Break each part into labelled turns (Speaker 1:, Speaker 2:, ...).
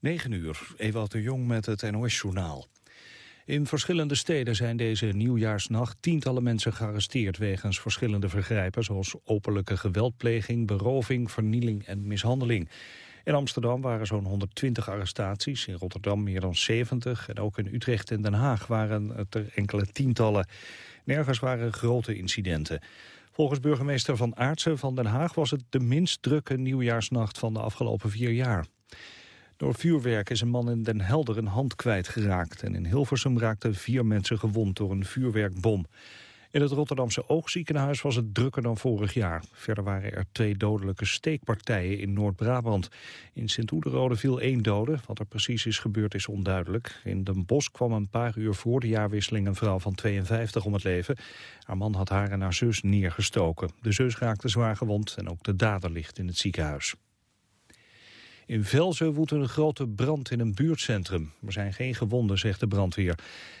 Speaker 1: 9 uur, Ewout de Jong met het NOS-journaal. In verschillende steden zijn deze nieuwjaarsnacht tientallen mensen gearresteerd wegens verschillende vergrijpen zoals openlijke geweldpleging, beroving, vernieling en mishandeling. In Amsterdam waren zo'n 120 arrestaties, in Rotterdam meer dan 70 en ook in Utrecht en Den Haag waren het er enkele tientallen. Nergens waren grote incidenten. Volgens burgemeester Van Aartsen van Den Haag was het de minst drukke nieuwjaarsnacht van de afgelopen vier jaar. Door vuurwerk is een man in Den Helder een hand kwijtgeraakt. En in Hilversum raakten vier mensen gewond door een vuurwerkbom. In het Rotterdamse Oogziekenhuis was het drukker dan vorig jaar. Verder waren er twee dodelijke steekpartijen in Noord-Brabant. In Sint-Oederode viel één dode. Wat er precies is gebeurd is onduidelijk. In Den Bosch kwam een paar uur voor de jaarwisseling een vrouw van 52 om het leven. Haar man had haar en haar zus neergestoken. De zus raakte zwaar gewond en ook de dader ligt in het ziekenhuis. In Velzen woedt een grote brand in een buurtcentrum. Er zijn geen gewonden, zegt de brandweer.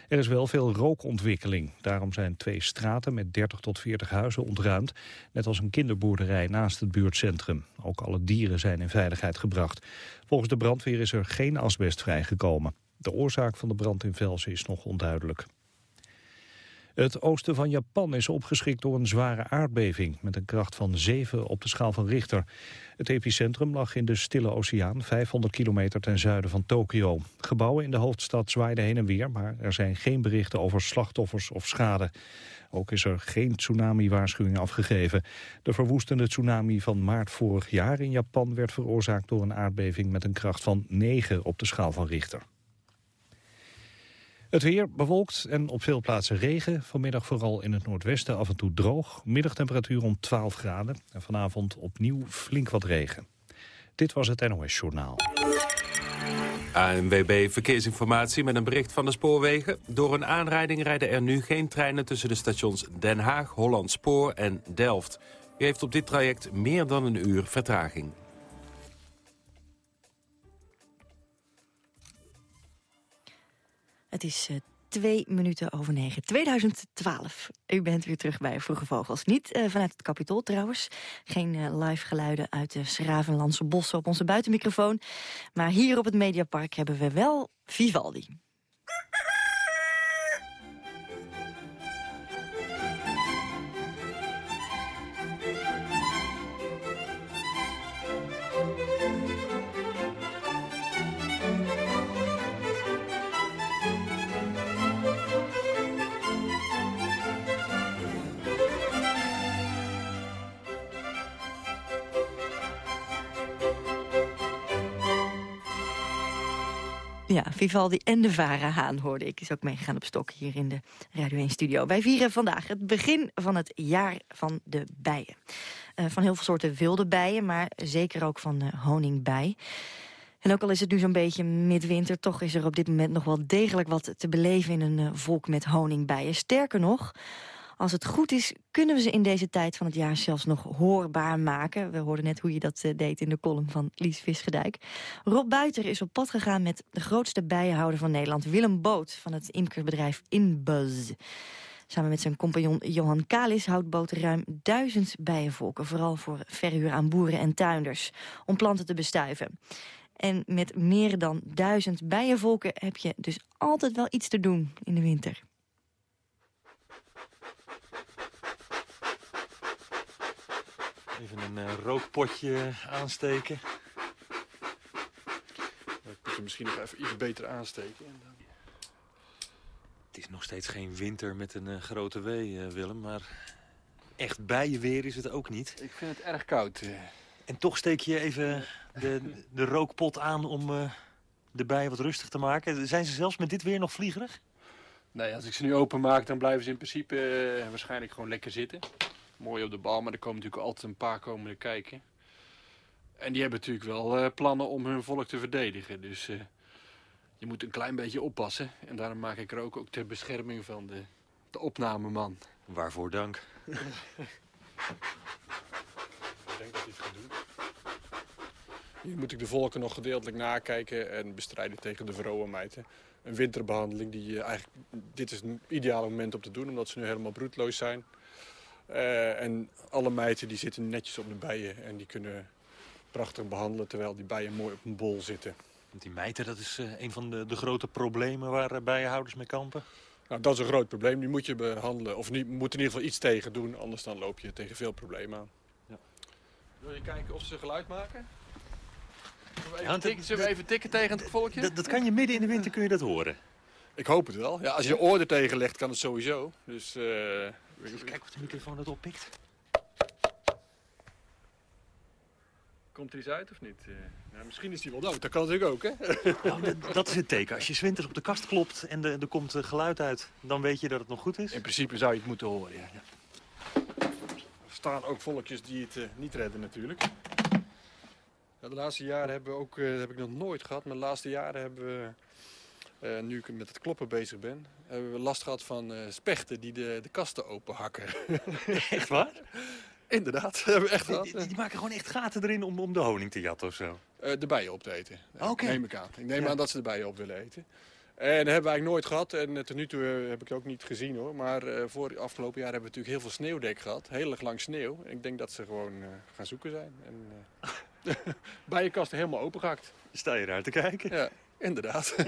Speaker 1: Er is wel veel rookontwikkeling. Daarom zijn twee straten met 30 tot 40 huizen ontruimd. Net als een kinderboerderij naast het buurtcentrum. Ook alle dieren zijn in veiligheid gebracht. Volgens de brandweer is er geen asbest vrijgekomen. De oorzaak van de brand in Velzen is nog onduidelijk. Het oosten van Japan is opgeschrikt door een zware aardbeving... met een kracht van 7 op de schaal van Richter. Het epicentrum lag in de Stille Oceaan, 500 kilometer ten zuiden van Tokio. Gebouwen in de hoofdstad zwaaiden heen en weer... maar er zijn geen berichten over slachtoffers of schade. Ook is er geen tsunami-waarschuwing afgegeven. De verwoestende tsunami van maart vorig jaar in Japan... werd veroorzaakt door een aardbeving met een kracht van 9 op de schaal van Richter. Het weer bewolkt en op veel plaatsen regen. Vanmiddag vooral in het noordwesten af en toe droog. Middagtemperatuur om 12 graden. En vanavond opnieuw flink wat regen. Dit was het NOS Journaal.
Speaker 2: ANWB Verkeersinformatie met een bericht van de spoorwegen. Door een aanrijding rijden er nu geen treinen tussen de stations Den Haag, Holland Spoor en Delft. U heeft op dit traject meer dan een uur vertraging.
Speaker 3: Het is uh, twee minuten over negen. 2012. U bent weer terug bij Vroege Vogels. Niet uh, vanuit het Capitool trouwens. Geen uh, live geluiden uit de Schravenlandse bossen op onze buitenmicrofoon. Maar hier op het Mediapark hebben we wel Vivaldi. Ja, Vivaldi en de Vara Haan hoorde ik. Is ook meegegaan op stok hier in de Radio 1 studio. Wij vieren vandaag het begin van het jaar van de bijen. Uh, van heel veel soorten wilde bijen, maar zeker ook van de honingbij. En ook al is het nu zo'n beetje midwinter... toch is er op dit moment nog wel degelijk wat te beleven in een uh, volk met honingbijen. Sterker nog, als het goed is, kunnen we ze in deze tijd van het jaar zelfs nog hoorbaar maken. We hoorden net hoe je dat uh, deed in de column van Lies Visgedijk. Rob Buiter is op pad gegaan met de grootste bijenhouder van Nederland... Willem Boot van het imkerbedrijf Inbuzz. Samen met zijn compagnon Johan Kalis houdt Boot ruim duizend bijenvolken... vooral voor verhuur aan boeren en tuinders, om planten te bestuiven. En met meer dan duizend bijenvolken heb je dus altijd wel iets te doen in de winter.
Speaker 4: Even een uh, rookpotje aansteken. Ik moet je misschien nog even iets beter aansteken. Het is nog steeds geen winter met een uh, grote W, uh, Willem. Maar echt bijenweer is het ook niet.
Speaker 5: Ik vind het erg koud.
Speaker 4: En toch steek je even de, de rookpot aan om de bijen wat rustig te maken. Zijn ze zelfs met dit weer nog vliegerig?
Speaker 5: Nee, als ik ze nu openmaak, dan blijven ze in principe waarschijnlijk gewoon lekker zitten mooi op de bal. Maar er komen natuurlijk altijd een paar komende kijken. En die hebben natuurlijk wel uh, plannen om hun volk te verdedigen. Dus uh, je moet een klein beetje oppassen. En daarom maak ik er ook, ook ter bescherming van de, de opnameman.
Speaker 4: Waarvoor dank.
Speaker 5: ik denk dat hij het gaat doen. Hier moet ik de volken nog gedeeltelijk nakijken en bestrijden tegen de vroomheid. Een winterbehandeling, die, uh, eigenlijk, dit is een ideale moment om te doen, omdat ze nu helemaal broedloos zijn. Uh, en alle meiden die zitten netjes op de bijen en die kunnen prachtig behandelen... terwijl die bijen mooi op een bol zitten.
Speaker 4: Want die mijten, dat is eh, een van de, de grote problemen waar eh, bijenhouders mee kampen.
Speaker 5: Nou, dat is een groot probleem. Die moet je behandelen. Of niet, moet in ieder geval iets tegen doen. Anders dan loop je tegen veel problemen aan.
Speaker 4: Ja.
Speaker 5: Wil je kijken of ze geluid maken? Zullen we even, tikken,
Speaker 4: het-
Speaker 5: zullen we even tikken tegen het volkje?
Speaker 4: Dat, kan je midden in de winter kun je dat horen.
Speaker 5: Ik hoop het wel. Ja, als je je oor er tegen legt, kan het sowieso. Dus, eh,
Speaker 4: Even kijken of de microfoon dat oppikt.
Speaker 5: Komt er iets uit of niet? Eh, nou, misschien is die wel dood. Dat kan natuurlijk ook, hè?
Speaker 4: Nou, dat- is het teken. Als je 's winters op de kast klopt en de- er komt eh, geluid uit, dan weet je dat het nog goed is.
Speaker 5: In principe zou je het moeten horen, ja. ja. Er staan ook volkjes die het eh, niet redden natuurlijk. Ja, de laatste jaren hebben we ook, dat heb ik nog nooit gehad, maar de laatste jaren hebben we, nu ik met het kloppen bezig ben, hebben we last gehad van eh, spechten die de, de kasten openhakken.
Speaker 4: Echt waar?
Speaker 5: Inderdaad, hebben we echt
Speaker 4: Die,
Speaker 5: gehad.
Speaker 4: die- die maken gewoon echt gaten erin om, om de honing te jatten of zo.
Speaker 5: Eh, de bijen op te eten.
Speaker 4: Oké.
Speaker 5: Neem ik aan. Ik neem
Speaker 4: Ja.
Speaker 5: aan dat ze de bijen op willen eten. En dat hebben we eigenlijk nooit gehad. En eh, tot nu toe heb ik het ook niet gezien hoor. Maar voor afgelopen jaar hebben we natuurlijk heel veel sneeuwdek gehad. Heel erg lang sneeuw. En ik denk dat ze gewoon gaan zoeken zijn. En eh bijenkasten helemaal opengehakt.
Speaker 4: Sta je daar te kijken?
Speaker 5: Ja, inderdaad.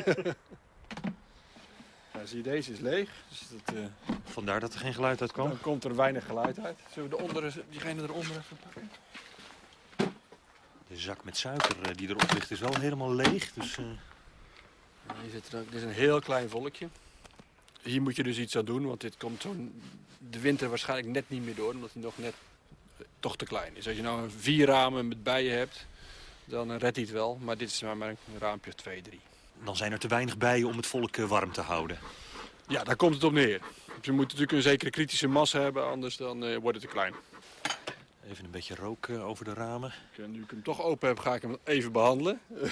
Speaker 5: nou, zie je, deze is leeg. Dus dat, eh,
Speaker 4: Vandaar dat er geen geluid uit kwam.
Speaker 5: dan komt er weinig geluid uit. Zullen we de onder, diegene eronder even pakken?
Speaker 4: De zak met suiker eh, die erop ligt is wel helemaal leeg. Dus, eh,
Speaker 5: Hier zit er ook, dit is een heel klein volkje. Hier moet je dus iets aan doen, want dit komt zo'n de winter waarschijnlijk net niet meer door, omdat hij nog net toch te klein is. Als je nou een vier ramen met bijen hebt, dan redt hij het wel. Maar dit is maar een raampje of twee, drie.
Speaker 4: Dan zijn er te weinig bijen om het volk eh, warm te houden.
Speaker 5: Ja, daar komt het op neer. Je moet natuurlijk een zekere kritische massa hebben, anders dan eh, wordt het te klein.
Speaker 4: Even een beetje rook eh, over de ramen.
Speaker 5: En nu ik hem toch open heb, ga ik hem even behandelen.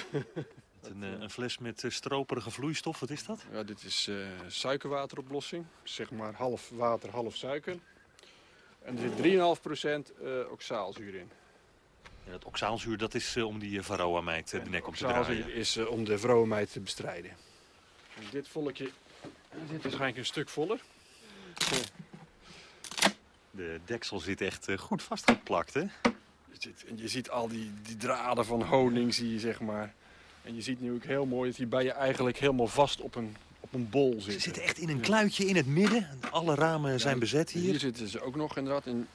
Speaker 4: Een, een fles met stroperige vloeistof, wat is dat?
Speaker 5: Ja, dit is suikerwateroplossing. Zeg maar half water, half suiker. En er zit 3,5% eh oxaalzuur in.
Speaker 4: En dat oxaalzuur, dat is eh, om die uh, varroa-meid eh, de nek op te draaien.
Speaker 5: is eh, om de vroomheid te bestrijden. En dit volkje zit waarschijnlijk een stuk voller.
Speaker 4: De deksel zit echt eh, goed vastgeplakt, hè?
Speaker 5: Je ziet, en je ziet al die, die draden van honing, zie je zeg maar. En je ziet nu ook heel mooi dat die bijen eigenlijk helemaal vast op een, op een bol zitten.
Speaker 4: Ze zitten echt in een kluitje in het midden. Alle ramen zijn bezet
Speaker 5: Hier
Speaker 4: hier.
Speaker 5: zitten ze ook nog inderdaad. In,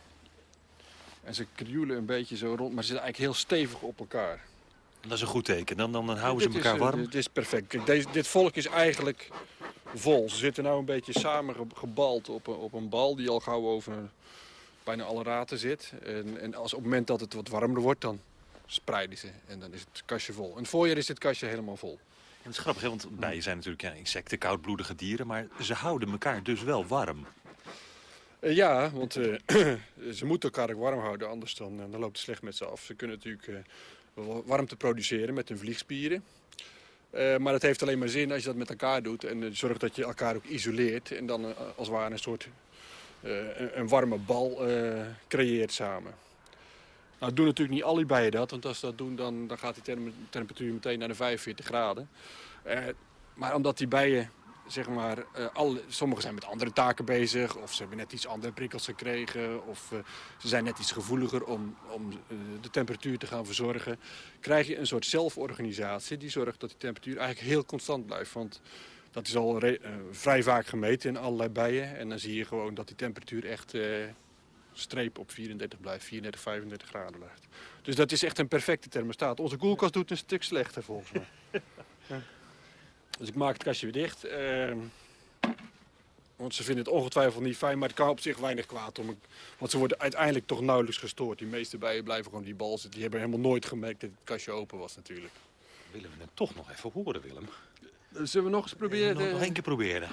Speaker 5: en ze krioelen een beetje zo rond, maar ze zitten eigenlijk heel stevig op elkaar.
Speaker 4: Dat is een goed teken. Dan, dan, dan houden ze
Speaker 5: Dit
Speaker 4: elkaar
Speaker 5: eh,
Speaker 4: warm.
Speaker 5: Dit is perfect. Kijk, deze, dit volk is eigenlijk vol. Ze zitten nou een beetje samen ge- gebald op een, op een bal die al gauw over bijna alle raten zit. En, en als op het moment dat het wat warmer wordt, dan spreiden ze. En dan is het kastje vol. In het voorjaar is dit kastje helemaal vol.
Speaker 4: En het is grappig, want bijen zijn natuurlijk ja, insecten, koudbloedige dieren. Maar ze houden elkaar dus wel warm.
Speaker 5: Eh, ja, want eh, ze moeten elkaar ook warm houden, anders dan, eh, dan loopt het slecht met ze af. Ze kunnen natuurlijk warmte produceren met hun vliegspieren. Maar het heeft alleen maar zin als je dat met elkaar doet en zorgt dat je elkaar ook isoleert. En dan als het ware een soort een, een warme bal creëert samen. Nou doen natuurlijk niet alle bijen dat, want als ze dat doen dan, dan gaat die temperatuur meteen naar de 45 graden. Maar omdat die bijen zeg maar, eh, alle, sommigen zijn met andere taken bezig. Of ze hebben net iets andere prikkels gekregen. Of eh, ze zijn net iets gevoeliger om, om eh, de temperatuur te gaan verzorgen. Krijg je een soort zelforganisatie die zorgt dat die temperatuur eigenlijk heel constant blijft. Want dat is al vrij vaak gemeten in allerlei bijen. En dan zie je gewoon dat die temperatuur echt streep op 34 blijft. 34, 35 graden blijft. Dus dat is echt een perfecte thermostaat. Onze koelkast doet een stuk slechter volgens mij. Dus ik maak het kastje weer dicht. ehm, want ze vinden het ongetwijfeld niet fijn, maar het kan op zich weinig kwaad. Om, want ze worden uiteindelijk toch nauwelijks gestoord. Die meeste bijen blijven gewoon die bal zitten. Die hebben helemaal nooit gemerkt dat het kastje open was natuurlijk.
Speaker 4: Willen we het toch nog even horen, Willem?
Speaker 5: Zullen we nog eens proberen?
Speaker 4: Nog, nog één keer proberen.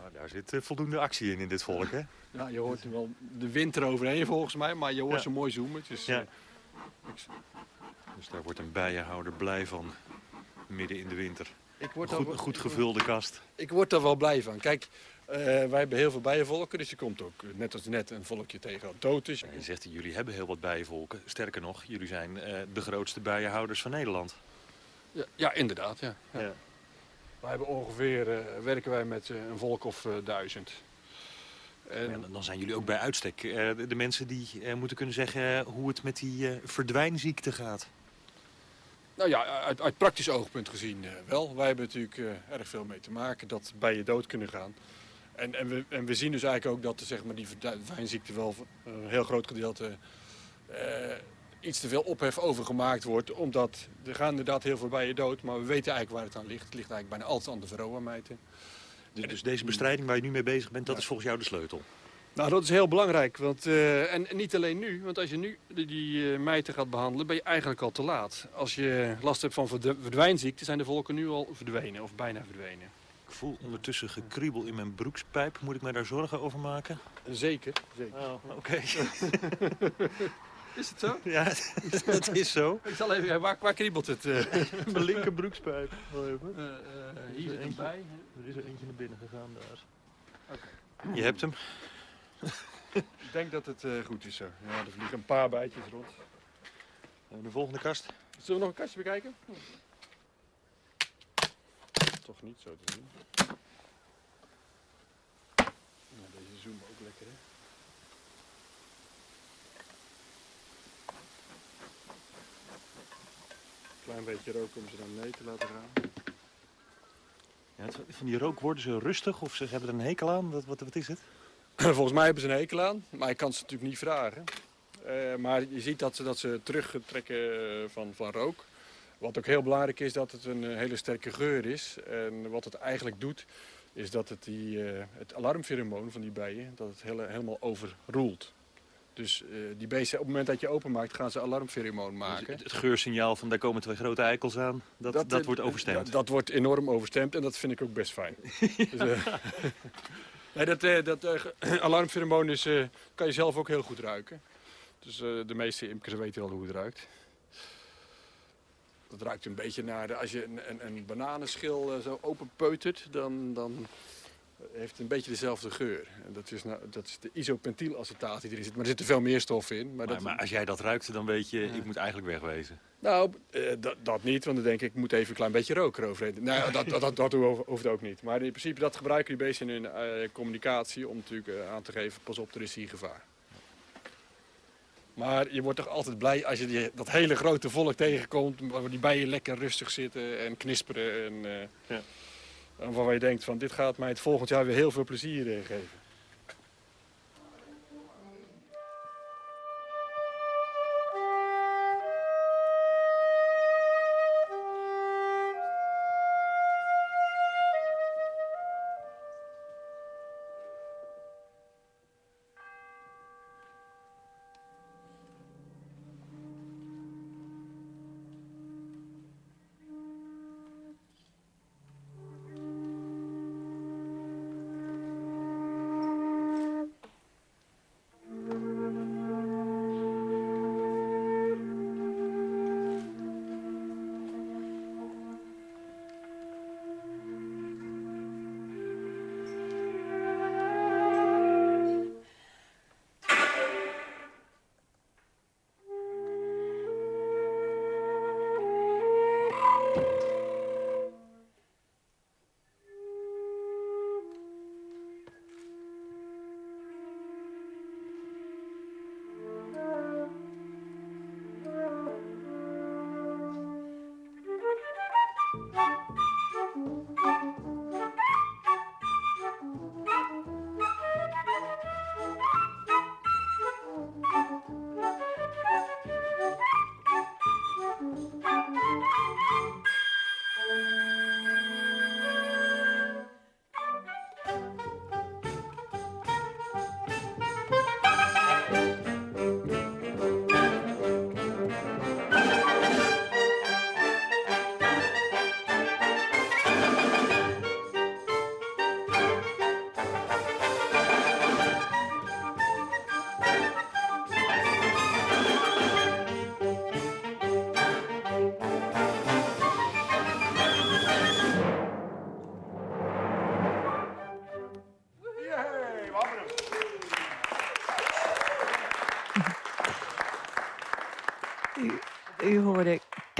Speaker 4: Nou, daar zit eh, voldoende actie in, in dit volk, hè?
Speaker 5: Ja, je hoort er wel de wind eroverheen volgens mij, maar je hoort
Speaker 4: Ja.
Speaker 5: ze mooi zoomen. Dus,
Speaker 4: Ja.
Speaker 5: eh,
Speaker 4: Dus daar wordt een bijenhouder blij van, midden in de winter.
Speaker 5: ik, word
Speaker 4: Goed,
Speaker 5: wel-
Speaker 4: goed
Speaker 5: ik-
Speaker 4: gevulde kast.
Speaker 5: Ik word daar wel blij van. Kijk, eh, wij hebben heel veel bijenvolken, dus je komt ook, eh, net als net, een volkje tegen dat dood is.
Speaker 4: Je zegt, jullie hebben heel wat bijenvolken. Sterker nog, jullie zijn eh, de grootste bijenhouders van Nederland.
Speaker 5: Ja, ja inderdaad. Ja. Ja.
Speaker 4: Ja.
Speaker 5: Wij hebben ongeveer, eh, werken wij met een volk of duizend. En,
Speaker 4: Ja, dan- zijn jullie ook bij uitstek eh, de, de mensen die eh, moeten kunnen zeggen hoe het met die eh, verdwijnziekte gaat.
Speaker 5: Nou ja, uit, uit praktisch oogpunt gezien eh, wel. Wij hebben natuurlijk eh, erg veel mee te maken dat bijen dood kunnen gaan. En, en, we, en we zien dus eigenlijk ook dat zeg maar, die verdwijnziekte wel een heel groot gedeelte eh, iets te veel ophef over gemaakt wordt. Omdat er gaan inderdaad heel veel bijen dood, maar we weten eigenlijk waar het aan ligt. Het ligt eigenlijk bijna altijd aan de varroa-mijten.
Speaker 4: Dus, dus deze bestrijding waar je nu mee bezig bent, dat
Speaker 5: Ja.
Speaker 4: is volgens jou de sleutel.
Speaker 5: Nou, dat is heel belangrijk. Want, eh, en, niet alleen nu, want als je nu die, die eh, mijten gaat behandelen, ben je eigenlijk al te laat. Als je last hebt van verd- verdwijnziekte, zijn de volken nu al verdwenen of bijna verdwenen.
Speaker 4: Ik voel ondertussen gekriebel in mijn broekspijp. Moet ik mij daar zorgen over maken?
Speaker 5: Zeker, zeker.
Speaker 4: Oh, oké.
Speaker 5: Is het zo?
Speaker 4: ja, dat is zo.
Speaker 5: Ik zal even, waar, waar kriebelt het? eh?
Speaker 4: Mijn linker broekspijp. even.
Speaker 5: Eh, eh, hier zit erbij.
Speaker 4: Er is er eentje naar binnen gegaan daar. Je hebt hem.
Speaker 5: Ik denk dat het eh, goed is zo. Ja, er vliegen een paar bijtjes rond.
Speaker 4: De volgende kast.
Speaker 5: Zullen we nog een kastje bekijken? Toch niet zo te zien. Nou, deze zoomen ook lekker, hè? Klein beetje rook om ze naar beneden te laten gaan.
Speaker 4: Ja, van die rook worden ze rustig of ze hebben er een hekel aan? Wat, wat, wat is het?
Speaker 5: Volgens mij hebben ze een hekel aan, maar ik kan ze natuurlijk niet vragen. Eh, maar je ziet dat ze, dat ze terugtrekken eh, van, van rook. Wat ook heel belangrijk is, dat het een eh, hele sterke geur is. En wat het eigenlijk doet, is dat het die, het alarmpheromoon van die bijen, dat het hele, helemaal overroelt. Dus die beesten, op het moment dat je openmaakt, gaan ze alarmpheromoon maken.
Speaker 4: Dus Het, geursignaal van daar komen twee grote eikels aan, dat, dat, wordt overstemd.
Speaker 5: Dat, dat wordt enorm overstemd en dat vind ik ook best fijn. dus, eh, nee, dat eh, dat alarmpheromoon is, eh, kan je zelf ook heel goed ruiken. Dus de meeste imkers weten wel hoe het ruikt. Dat ruikt een beetje naar, de, als je een, een, een bananenschil zo openpeutert, dan, dan heeft een beetje dezelfde geur. En dat is, nou, dat is de isopentylacetaat die erin zit, maar er zitten veel meer stoffen in. Maar
Speaker 4: maar,
Speaker 5: dat,
Speaker 4: maar als jij dat ruikt, dan weet je, ik moet eigenlijk wegwezen.
Speaker 5: nou, eh, dat, dat niet, want dan denk ik, ik moet even een klein beetje rook eroverheen. Nee, dat, dat, dat, dat hoeft ook niet. Maar in principe, dat gebruiken die beesten in hun eh, communicatie om natuurlijk eh, aan te geven, pas op, er is hier gevaar. Maar je wordt toch altijd blij als je die, dat hele grote volk tegenkomt, waar die bijen lekker rustig zitten en knisperen. En, eh,
Speaker 4: Ja.
Speaker 5: Waarvan je denkt van, dit gaat mij het volgend jaar weer heel veel plezier geven.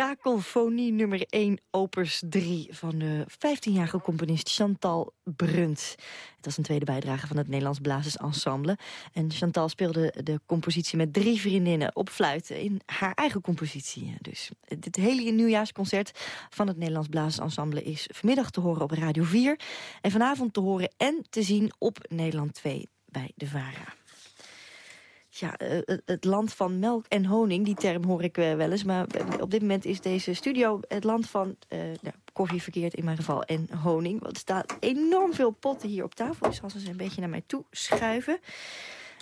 Speaker 3: Kakelfonie nummer 1, opus 3... van de 15-jarige componist Chantal Brunt. Het was een tweede bijdrage van het Nederlands Blazersensemble. En Chantal speelde de compositie met drie vriendinnen op fluit... in haar eigen compositie. Dus dit hele nieuwjaarsconcert van het Nederlands Blazersensemble... is vanmiddag te horen op Radio 4. En vanavond te horen en te zien op Nederland 2 bij de VARA ja, eh, het land van melk en honing. Die term hoor ik eh, wel eens. Maar op dit moment is deze studio het land van nou, koffie verkeerd in mijn geval en honing. Want er staat enorm veel potten hier op tafel. Ik zal ze een beetje naar mij toe schuiven.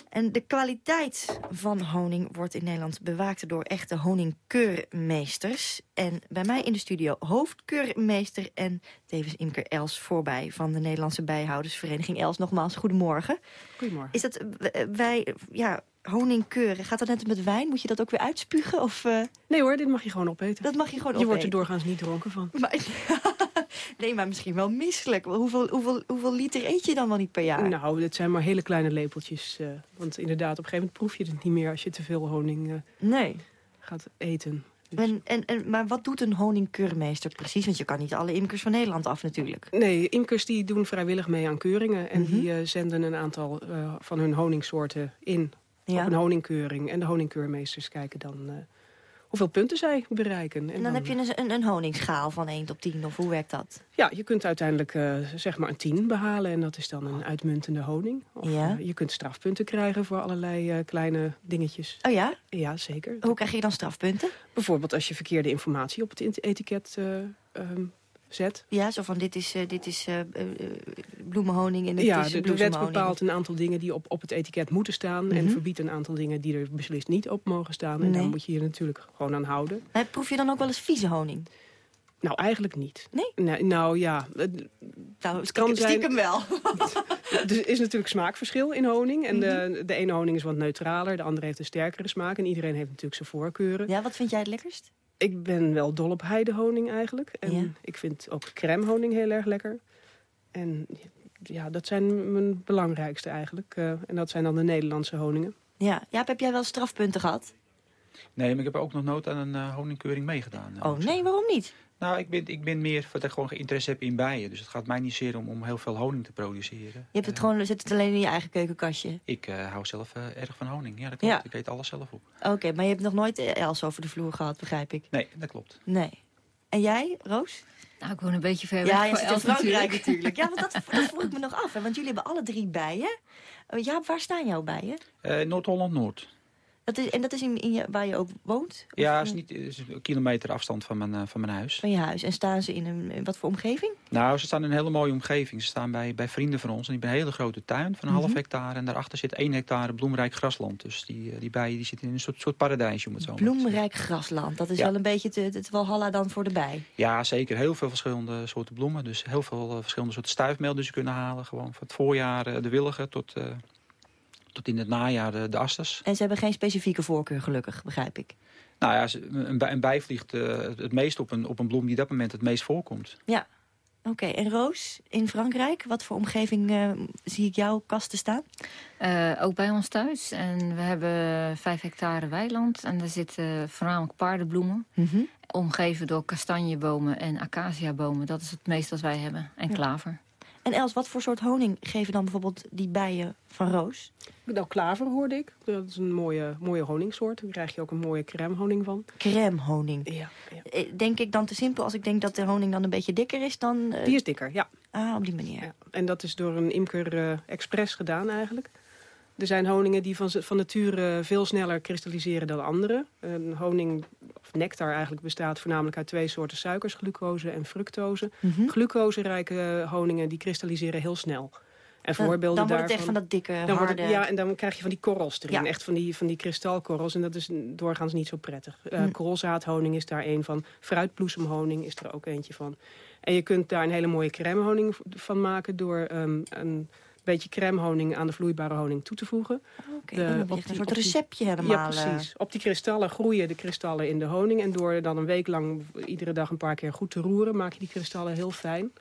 Speaker 3: En de kwaliteit van honing wordt in Nederland bewaakt door echte honingkeurmeesters. En bij mij in de studio hoofdkeurmeester en tevens imker Els voorbij... van de Nederlandse Bijhoudersvereniging. Els, nogmaals, goedemorgen.
Speaker 6: Goedemorgen.
Speaker 3: Is dat, wij, ja, honingkeuren, gaat dat net met wijn? Moet je dat ook weer uitspugen? Of, uh...
Speaker 6: Nee hoor, dit mag je gewoon opeten.
Speaker 3: Dat mag je gewoon
Speaker 6: Je wordt er doorgaans niet dronken van.
Speaker 3: Maar, nee, maar misschien wel misselijk. Hoeveel, hoeveel, hoeveel liter eet je dan wel niet per jaar?
Speaker 6: Nou, dit zijn maar hele kleine lepeltjes. Uh, want inderdaad, op een gegeven moment proef je het niet meer... als je te veel honing uh,
Speaker 3: nee.
Speaker 6: gaat eten.
Speaker 3: Dus... En, en, en, maar wat doet een honingkeurmeester precies? Want je kan niet alle imkers van Nederland af natuurlijk.
Speaker 6: Nee, imkers die doen vrijwillig mee aan keuringen. En mm -hmm. die zenden een aantal van hun honingsoorten in ja. op een honingkeuring. En de honingkeurmeesters kijken dan uh, hoeveel punten zij bereiken.
Speaker 3: En, en dan, dan, heb je een, een, honingsschaal van 1 tot 10, of hoe werkt dat?
Speaker 6: Ja, je kunt uiteindelijk uh, zeg maar een 10 behalen en dat is dan een uitmuntende honing. Of,
Speaker 3: ja.
Speaker 6: uh, je kunt strafpunten krijgen voor allerlei kleine dingetjes.
Speaker 3: Oh ja?
Speaker 6: Ja, zeker.
Speaker 3: Hoe krijg je dan strafpunten?
Speaker 6: Bijvoorbeeld als je verkeerde informatie op het etiket um, zet.
Speaker 3: Ja, zo van dit is, uh, dit is uh, bloemenhoning en dit
Speaker 6: ja,
Speaker 3: is
Speaker 6: de, de wet bepaalt een aantal dingen die op, op het etiket moeten staan... Mm -hmm. en verbiedt een aantal dingen die er beslist niet op mogen staan. En
Speaker 3: nee.
Speaker 6: daar moet je je natuurlijk gewoon aan houden.
Speaker 3: Maar proef je dan ook wel eens vieze honing?
Speaker 6: Nou, eigenlijk niet.
Speaker 3: Nee?
Speaker 6: nee nou ja, het,
Speaker 3: nou, het kan zijn... stiekem wel.
Speaker 6: er is natuurlijk smaakverschil in honing. En de, de ene honing is wat neutraler, de andere heeft een sterkere smaak. En iedereen heeft natuurlijk zijn voorkeuren.
Speaker 3: Ja, wat vind jij het lekkerst?
Speaker 6: Ik ben wel dol op heidehoning eigenlijk. En
Speaker 3: ja.
Speaker 6: ik vind ook crèmehoning heel erg lekker. En ja, dat zijn mijn belangrijkste eigenlijk. Uh, en dat zijn dan de Nederlandse honingen.
Speaker 3: Ja, Jaap, heb jij wel strafpunten gehad?
Speaker 7: Nee, maar ik heb ook nog nooit aan een uh, honingkeuring meegedaan.
Speaker 3: Oh nee, waarom niet?
Speaker 7: Nou, ik ben, ik ben meer dat ik gewoon interesse heb in bijen. Dus het gaat mij niet zeer om, om heel veel honing te produceren.
Speaker 3: Je hebt het uh, gewoon, zit het alleen in je eigen keukenkastje?
Speaker 7: Ik uh, hou zelf uh, erg van honing. Ja, dat klopt. Ja. Ik eet alles zelf op.
Speaker 3: Oké, okay, maar je hebt nog nooit Els over de vloer gehad, begrijp ik?
Speaker 7: Nee, dat klopt.
Speaker 3: Nee. En jij, Roos?
Speaker 8: Nou, ik woon een beetje ver weg
Speaker 3: ja, je
Speaker 8: van
Speaker 3: zit in Frankrijk
Speaker 8: natuurlijk.
Speaker 3: natuurlijk. Ja, want dat, dat vroeg ik me nog af. Hè, want jullie hebben alle drie bijen. Ja, waar staan jouw bijen?
Speaker 7: Noord-Holland-Noord.
Speaker 3: Dat is, en dat is in, in je, waar je ook woont?
Speaker 7: Ja, is, niet, is een kilometer afstand van mijn, uh, van mijn huis.
Speaker 3: Van je huis. En staan ze in een in wat voor omgeving?
Speaker 7: Nou, ze staan in een hele mooie omgeving. Ze staan bij, bij vrienden van ons. En die hebben een hele grote tuin van een
Speaker 3: Mhm.
Speaker 7: half hectare. En daarachter zit één hectare bloemrijk grasland. Dus die, die bijen die zitten in een soort, soort paradijsje, om het zo te.
Speaker 3: Bloemrijk grasland. Dat is
Speaker 7: Ja.
Speaker 3: wel een beetje het, het walhalla dan voor de bij.
Speaker 7: Ja, zeker. Heel veel verschillende soorten bloemen. Dus heel veel eh, verschillende soorten stuifmeel die ze kunnen halen. Gewoon van het voorjaar eh, de willigen tot, eh, tot in het najaar de, de asters.
Speaker 3: En ze hebben geen specifieke voorkeur, gelukkig, begrijp ik.
Speaker 7: Nou ja, ze- een, bij, een bij vliegt eh, het meest op een, op een bloem die op dat moment het meest voorkomt.
Speaker 3: Oké, en Roos, in Frankrijk, wat voor omgeving eh, zie ik jouw kasten staan?
Speaker 8: Eh, ook bij ons thuis. En we hebben vijf hectare weiland. En daar zitten voornamelijk paardenbloemen. Omgeven door kastanjebomen en acaciabomen. Dat is het meest wat wij hebben. En
Speaker 3: Ja.
Speaker 8: klaver.
Speaker 3: En Els, wat voor soort honing geven dan bijvoorbeeld die bijen van Roos?
Speaker 6: Nou, klaver hoorde ik. Dat is een mooie, mooie honingsoort. Daar krijg je ook een mooie crème honing van.
Speaker 3: Crème honing.
Speaker 6: Ja, ja.
Speaker 3: Eh, Denk ik dan te simpel als ik denk dat de honing dan een beetje dikker is dan... eh,
Speaker 6: Die is dikker, ja.
Speaker 3: Ah, op die manier.
Speaker 6: ja. En dat is door een imker eh, expres gedaan eigenlijk. Er zijn honingen die van, van nature veel sneller kristalliseren dan andere. Een honing, of nectar eigenlijk, bestaat voornamelijk uit twee soorten suikers. Glucose en fructose.
Speaker 3: Mhm.
Speaker 6: Glucose-rijke honingen die kristalliseren heel snel. En
Speaker 3: Dan,
Speaker 6: voorbeelden
Speaker 3: dan wordt het
Speaker 6: daarvan...
Speaker 3: echt van dat dikke,
Speaker 6: Dan wordt
Speaker 3: harde...
Speaker 6: het, ja, en dan krijg je van die korrels erin.
Speaker 3: Ja.
Speaker 6: Echt van die, van die kristalkorrels. En dat is doorgaans niet zo prettig. Uh,
Speaker 3: Hm.
Speaker 6: Koolzaadhoning is daar een van. Fruitbloesemhoning is er ook eentje van. En je kunt daar een hele mooie crèmehoning v- van maken... door ehm, een beetje crèmehoning aan de vloeibare honing toe te voegen.
Speaker 3: Oké, dan heb je een soort receptje
Speaker 6: Ja,
Speaker 3: helemaal. eh.
Speaker 6: precies. Op die kristallen groeien de kristallen in de honing. En door dan een week lang iedere dag een paar keer goed te roeren... maak je die kristallen heel fijn.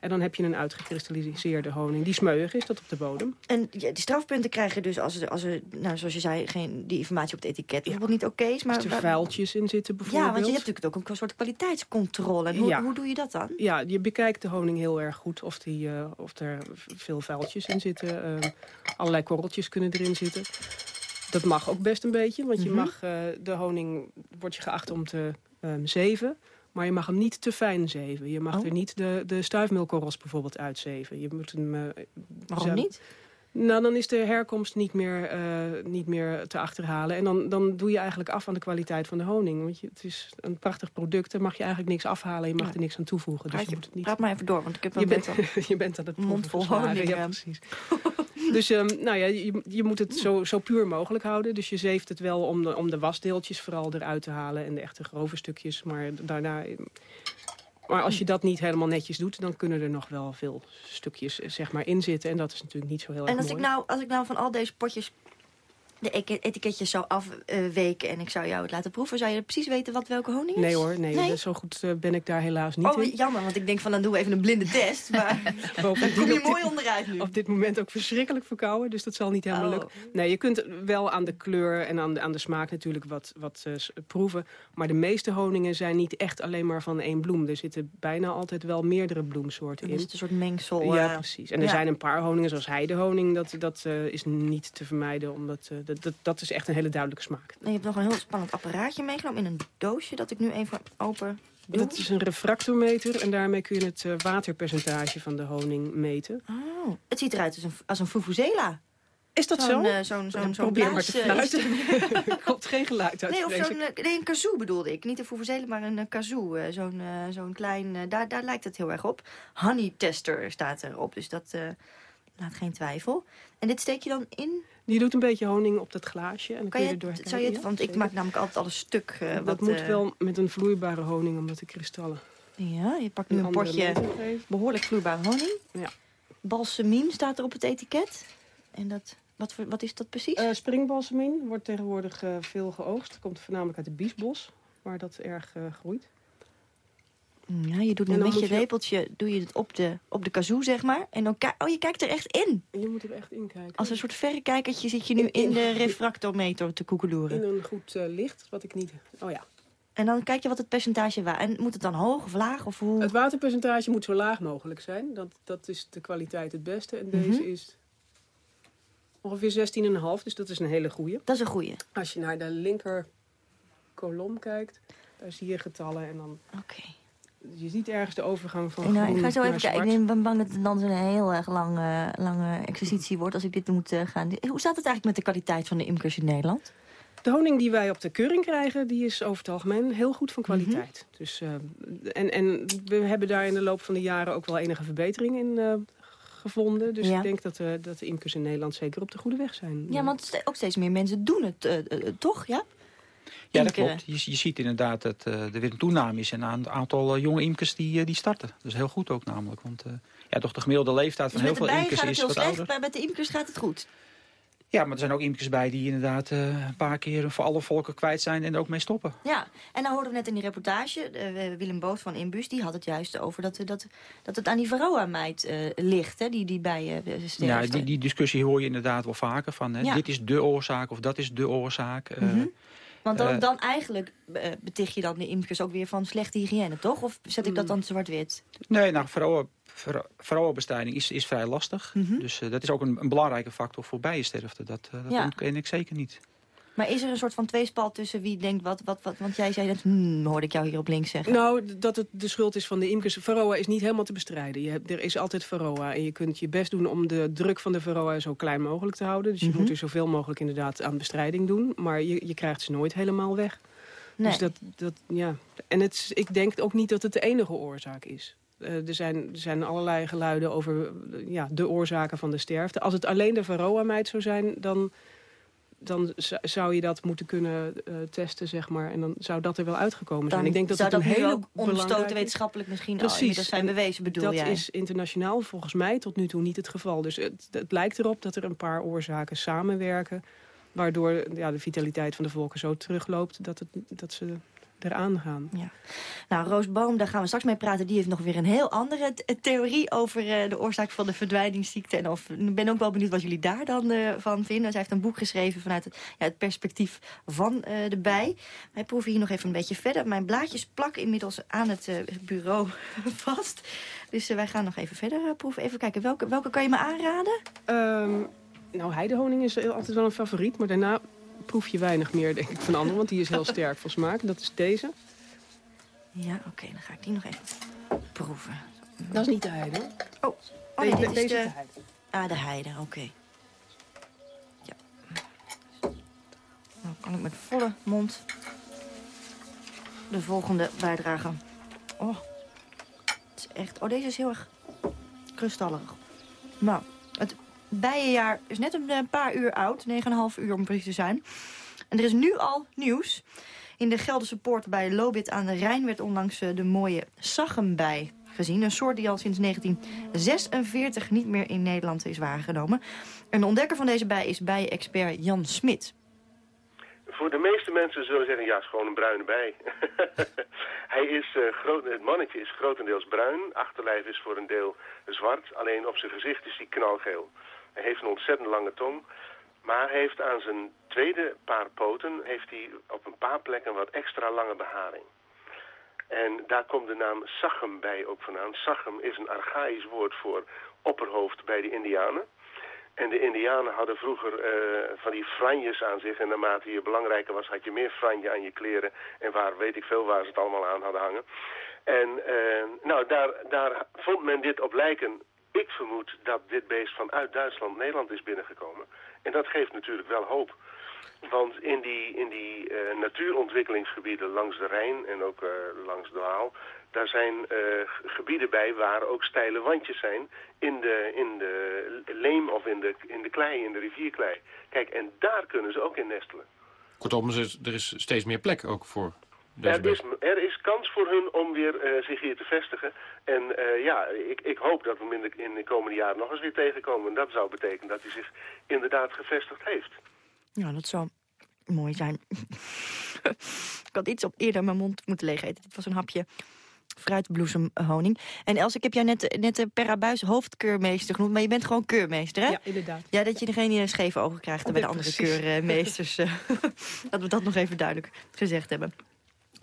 Speaker 6: En dan heb je een uitgekristalliseerde honing die smeuig is, dat op de bodem.
Speaker 3: En die strafpunten krijgen dus als er, als er nou, zoals je zei, geen, die informatie op het etiket bijvoorbeeld niet oké is. Maar
Speaker 6: als er vuiltjes in zitten bijvoorbeeld.
Speaker 3: Ja, want je hebt natuurlijk ook een soort kwaliteitscontrole. En hoe,
Speaker 6: Ja.
Speaker 3: hoe doe je dat dan?
Speaker 6: Ja, je bekijkt de honing heel erg goed of, die, eh, of er veel vuiltjes in zitten. eh, allerlei korreltjes kunnen erin zitten. Dat mag ook best een beetje, want je
Speaker 3: Mhm.
Speaker 6: mag eh, de honing, wordt je geacht om te ehm, zeven. Maar je mag hem niet te fijn zeven. Je mag
Speaker 3: Oh.
Speaker 6: er niet de, de stuifmeelkorrels bijvoorbeeld uitzeven. Je moet hem... eh,
Speaker 3: Waarom niet?
Speaker 6: Nou, dan is de herkomst niet meer, eh, niet meer te achterhalen. En dan, dan doe je eigenlijk af aan de kwaliteit van de honing. Want je, het is een prachtig product, daar mag je eigenlijk niks afhalen. Je mag
Speaker 3: Ja.
Speaker 6: er niks aan toevoegen. Dus
Speaker 3: Praat,
Speaker 6: je
Speaker 3: je,
Speaker 6: moet het niet...
Speaker 3: praat maar even door, want ik heb
Speaker 6: Je
Speaker 3: een
Speaker 6: bent,
Speaker 3: bent
Speaker 6: je bent aan het
Speaker 3: Mond vol honing,
Speaker 6: Ja, precies. dus ehm, nou ja, je, je moet het zo, zo puur mogelijk houden. Dus je zeeft het wel om de, om de wasdeeltjes vooral eruit te halen. En de echte grove stukjes. Maar daarna... Maar als je dat niet helemaal netjes doet... dan kunnen er nog wel veel stukjes eh, zeg maar, in zitten. En dat is natuurlijk niet zo heel erg
Speaker 3: En als
Speaker 6: mooi.
Speaker 3: ik, nou, als ik nou van al deze potjes de etiketjes zou afweken en ik zou jou het laten proeven, zou je precies weten wat welke honing is?
Speaker 6: Nee hoor, nee, zo goed eh, ben ik daar helaas niet
Speaker 3: Oh,
Speaker 6: in.
Speaker 3: jammer, want ik denk van dan doen we even een blinde test. Maar dan kom je mooi onderuit nu.
Speaker 6: Op dit moment ook verschrikkelijk verkouden, dus dat zal niet helemaal
Speaker 3: Oh.
Speaker 6: lukken. Nee, je kunt wel aan de kleur en aan de, aan de smaak natuurlijk wat, wat eh, proeven. Maar de meeste honingen zijn niet echt alleen maar van één bloem. Er zitten bijna altijd wel meerdere bloemsoorten
Speaker 3: is
Speaker 6: in.
Speaker 3: het een soort mengsel.
Speaker 6: Ja,
Speaker 3: eh,
Speaker 6: precies. En er
Speaker 3: ja.
Speaker 6: zijn een paar honingen, zoals heidehoning, dat, dat is niet te vermijden. Omdat, eh, dat, dat, dat is echt een hele duidelijke smaak.
Speaker 3: En je hebt nog een heel spannend apparaatje meegenomen in een doosje dat ik nu even open doe.
Speaker 6: Dat is een refractometer en daarmee kun je het eh, waterpercentage van de honing meten.
Speaker 3: Oh, het ziet eruit als een, als een.
Speaker 6: Is dat zo?
Speaker 3: eh, zo'n zo'n
Speaker 6: Probeer maar te
Speaker 3: eh,
Speaker 6: fluiten. Er komt geen geluid uit.
Speaker 3: Nee, of zo'n nee, een kazoo bedoelde ik. Niet een fufuzela, maar een kazoo. zo'n zo'n klein, daar, daar lijkt het heel erg op. Honey tester staat erop, dus dat laat geen twijfel. En dit steek je dan in?
Speaker 6: Je doet een beetje honing op dat glaasje. En dan
Speaker 3: Kan
Speaker 6: kun
Speaker 3: je,
Speaker 6: je
Speaker 3: het- zou je het,
Speaker 6: Ja,
Speaker 3: want ik maak namelijk altijd alles stuk. eh,
Speaker 6: Dat
Speaker 3: wat,
Speaker 6: moet
Speaker 3: eh,
Speaker 6: wel met een vloeibare honing, omdat de kristallen
Speaker 3: Ja, je pakt nu een potje behoorlijk vloeibare honing.
Speaker 6: Ja.
Speaker 3: Balsamien staat er op het etiket. En dat, wat, voor, wat is dat precies?
Speaker 6: Eh springbalsemien wordt tegenwoordig veel geoogst. Komt voornamelijk uit de biesbos, waar dat erg groeit.
Speaker 3: Ja, je doet nu
Speaker 6: en dan
Speaker 3: met je, lepeltje doe je het op de, op de kazoo, zeg maar. En dan oh, je kijkt er echt in.
Speaker 6: Je moet er echt in kijken.
Speaker 3: Als een soort verrekijkertje zit je nu in de refractometer te koekeloeren.
Speaker 6: In een goed eh, licht, wat ik niet... Oh ja.
Speaker 3: En dan kijk je wat het percentage was. En moet het dan hoog of laag? Of hoe?
Speaker 6: Het waterpercentage moet zo laag mogelijk zijn. Dat, dat is de kwaliteit het beste. En
Speaker 3: Mhm.
Speaker 6: deze is ongeveer 16,5, dus dat is een hele goede.
Speaker 3: Dat is een goeie.
Speaker 6: Als je naar de linker kolom kijkt, daar zie je getallen. En dan,
Speaker 3: Oké.
Speaker 6: Je ziet ergens de overgang van
Speaker 3: Nou, ik
Speaker 6: groen
Speaker 3: ga zo even kijken. Ik ben bang dat het dan zo'n heel erg lange, lange exercitie wordt als ik dit moet eh, gaan. Hoe staat het eigenlijk met de kwaliteit van de imkers in Nederland?
Speaker 6: De honing die wij op de keuring krijgen, die is over het algemeen heel goed van kwaliteit.
Speaker 3: Mhm.
Speaker 6: dus, eh, en, en we hebben daar in de loop van de jaren ook wel enige verbetering in eh, gevonden. Dus
Speaker 3: Ja.
Speaker 6: ik denk dat, dat de imkers in Nederland zeker op de goede weg zijn.
Speaker 3: Ja, want ook steeds meer mensen doen het, toch? Ja?
Speaker 7: Ja, dat klopt. Je, je ziet inderdaad dat eh, er weer een toename is in een aantal eh, jonge imkers die, eh, die starten. Dat is heel goed ook namelijk. Want ja, toch de gemiddelde leeftijd
Speaker 3: Dus
Speaker 7: van
Speaker 3: de
Speaker 7: heel veel imkers
Speaker 3: gaat het
Speaker 7: is
Speaker 3: heel
Speaker 7: wat
Speaker 3: slecht,
Speaker 7: ouder.
Speaker 3: maar met de imkers gaat het goed.
Speaker 7: Ja, maar er zijn ook imkers bij die inderdaad een paar keer voor alle volken kwijt zijn en er ook mee stoppen.
Speaker 3: Ja, en nou hoorden we net in die reportage, Willem Boot van Inbus, die had het juist over dat, dat, dat het aan die Varroa-meid ligt, hè, die, die bijen uh, sterfte.
Speaker 7: Ja, die, die discussie hoor je inderdaad wel vaker. Van, hè,
Speaker 3: Ja.
Speaker 7: Dit is de oorzaak of dat is de oorzaak.
Speaker 3: Mhm. Want dan,
Speaker 7: eh,
Speaker 3: dan eigenlijk eh, beticht je dan de imkers ook weer van slechte hygiëne, toch? Of zet ik dat dan zwart-wit?
Speaker 7: Nee, nou, Var- Varroa-bestrijding is, is vrij lastig.
Speaker 3: Mhm.
Speaker 7: Dus eh, dat is ook een, een belangrijke factor voor bijensterfte. Dat, eh, dat
Speaker 3: Ja.
Speaker 7: ontken ik zeker niet.
Speaker 3: Maar is er een soort van tweespal tussen wie denkt wat, wat, wat? Want jij zei dat, hmm, hoorde ik jou hier op links zeggen.
Speaker 6: Nou, dat het de schuld is van de imkers. Varroa is niet helemaal te bestrijden. Je hebt, er is altijd Varroa. En je kunt je best doen om de druk van de Varroa zo klein mogelijk te houden. Dus je
Speaker 3: Mhm.
Speaker 6: moet er zoveel mogelijk inderdaad aan bestrijding doen. Maar je, je krijgt ze nooit helemaal weg.
Speaker 3: nee.
Speaker 6: Dus dat, dat, ja. En het, is- ik denk ook niet dat het de enige oorzaak is. Eh, er, zijn, er zijn allerlei geluiden over eh, ja, de oorzaken van de sterfte. Als het alleen de Varroa-meid zou zijn, dan, dan zou je dat moeten kunnen eh, testen, zeg maar. En dan zou dat er wel uitgekomen zijn.
Speaker 3: dan
Speaker 6: ik denk dat
Speaker 3: zou
Speaker 6: het
Speaker 3: dat
Speaker 6: een hele
Speaker 3: wetenschappelijk misschien al
Speaker 6: Precies.
Speaker 3: inmiddels zijn
Speaker 6: En
Speaker 3: bewezen, bedoel
Speaker 6: dat
Speaker 3: jij?
Speaker 6: is internationaal volgens mij tot nu toe niet het geval. Dus het, het lijkt erop dat er een paar oorzaken samenwerken... waardoor ja, de vitaliteit van de volken zo terugloopt... dat, het, dat ze eraan gaan.
Speaker 3: Ja. Nou, Roos Boom, daar gaan we straks mee praten. Die heeft nog weer een heel andere theorie over uh, de oorzaak van de verdwijningsziekte. En of, ik ben ook wel benieuwd wat jullie daar dan uh, van vinden. Zij heeft een boek geschreven vanuit het, ja, het perspectief van uh, de bij. Wij proeven hier nog even een beetje verder. Mijn blaadjes plakken inmiddels aan het bureau vast. Dus wij gaan nog even verder proeven. Even kijken, welke, welke kan je me aanraden?
Speaker 6: Um, nou, heidehoning is altijd wel een favoriet. Maar daarna proef je weinig meer, denk ik, van anderen. Want die is heel sterk van smaak. Dat is deze.
Speaker 3: Ja, oké, dan ga ik die nog even proeven.
Speaker 6: Dat is niet de heide,
Speaker 3: Oh, oh nee, dit is de... heide. Ah, de heide, oké. Ja. Dan kan ik met volle mond de volgende bijdragen. Oh, het is echt... Oh, deze is heel erg kristallig. Nou, bijenjaar is net een paar uur oud. 9,5 uur om precies te zijn. En er is nu al nieuws. In de Gelderse poort bij Lobit aan de Rijn werd onlangs eh, de mooie Saggembij gezien. Een soort die al sinds 1946 niet meer in Nederland is waargenomen. Een ontdekker van deze bij is bijenexpert Jan Smit.
Speaker 9: Voor de meeste mensen zullen zeggen, ja, het is gewoon een bruine bij. Hij is, uh, groot, het mannetje is grotendeels bruin, achterlijf is voor een deel zwart. Alleen op zijn gezicht is hij knalgeel. Hij heeft een ontzettend lange tong. Maar heeft aan zijn tweede paar poten heeft hij op een paar plekken wat extra lange beharing. En daar komt de naam Sachem bij ook vandaan. Sachem is een archaïsch woord voor opperhoofd bij de Indianen. En de Indianen hadden vroeger uh, van die franjes aan zich. En naarmate je belangrijker was, had je meer franje aan je kleren. En waar weet ik veel waar ze het allemaal aan hadden hangen. En uh, nou, daar, daar vond men dit op lijken. Ik vermoed dat dit beest vanuit Duitsland Nederland is binnengekomen. En dat geeft natuurlijk wel hoop. Want in die, in die uh, natuurontwikkelingsgebieden langs de Rijn en ook uh, langs de Waal... daar zijn uh, gebieden bij waar ook steile wandjes zijn in de, in de leem of in de, in de klei, in de rivierklei. Kijk, en daar kunnen ze ook in nestelen.
Speaker 2: Kortom, er is steeds meer plek ook voor
Speaker 9: er is, er is, kans voor hun om weer uh, zich hier te vestigen. En uh, ja, ik, ik, hoop dat we hem in de, in de, komende jaren nog eens weer tegenkomen. En dat zou betekenen dat hij zich inderdaad gevestigd heeft.
Speaker 3: Ja, dat zou mooi zijn. ik had iets op eerder mijn mond moeten leggen. Dit was een hapje fruitbloesemhoning. En Els, ik heb jou net, net per abuis hoofdkeurmeester genoemd... maar je bent gewoon keurmeester, hè?
Speaker 6: Ja, inderdaad.
Speaker 3: Ja, dat je er geen scheve ogen krijgt oh, bij de andere keurmeesters. dat we dat nog even duidelijk gezegd hebben.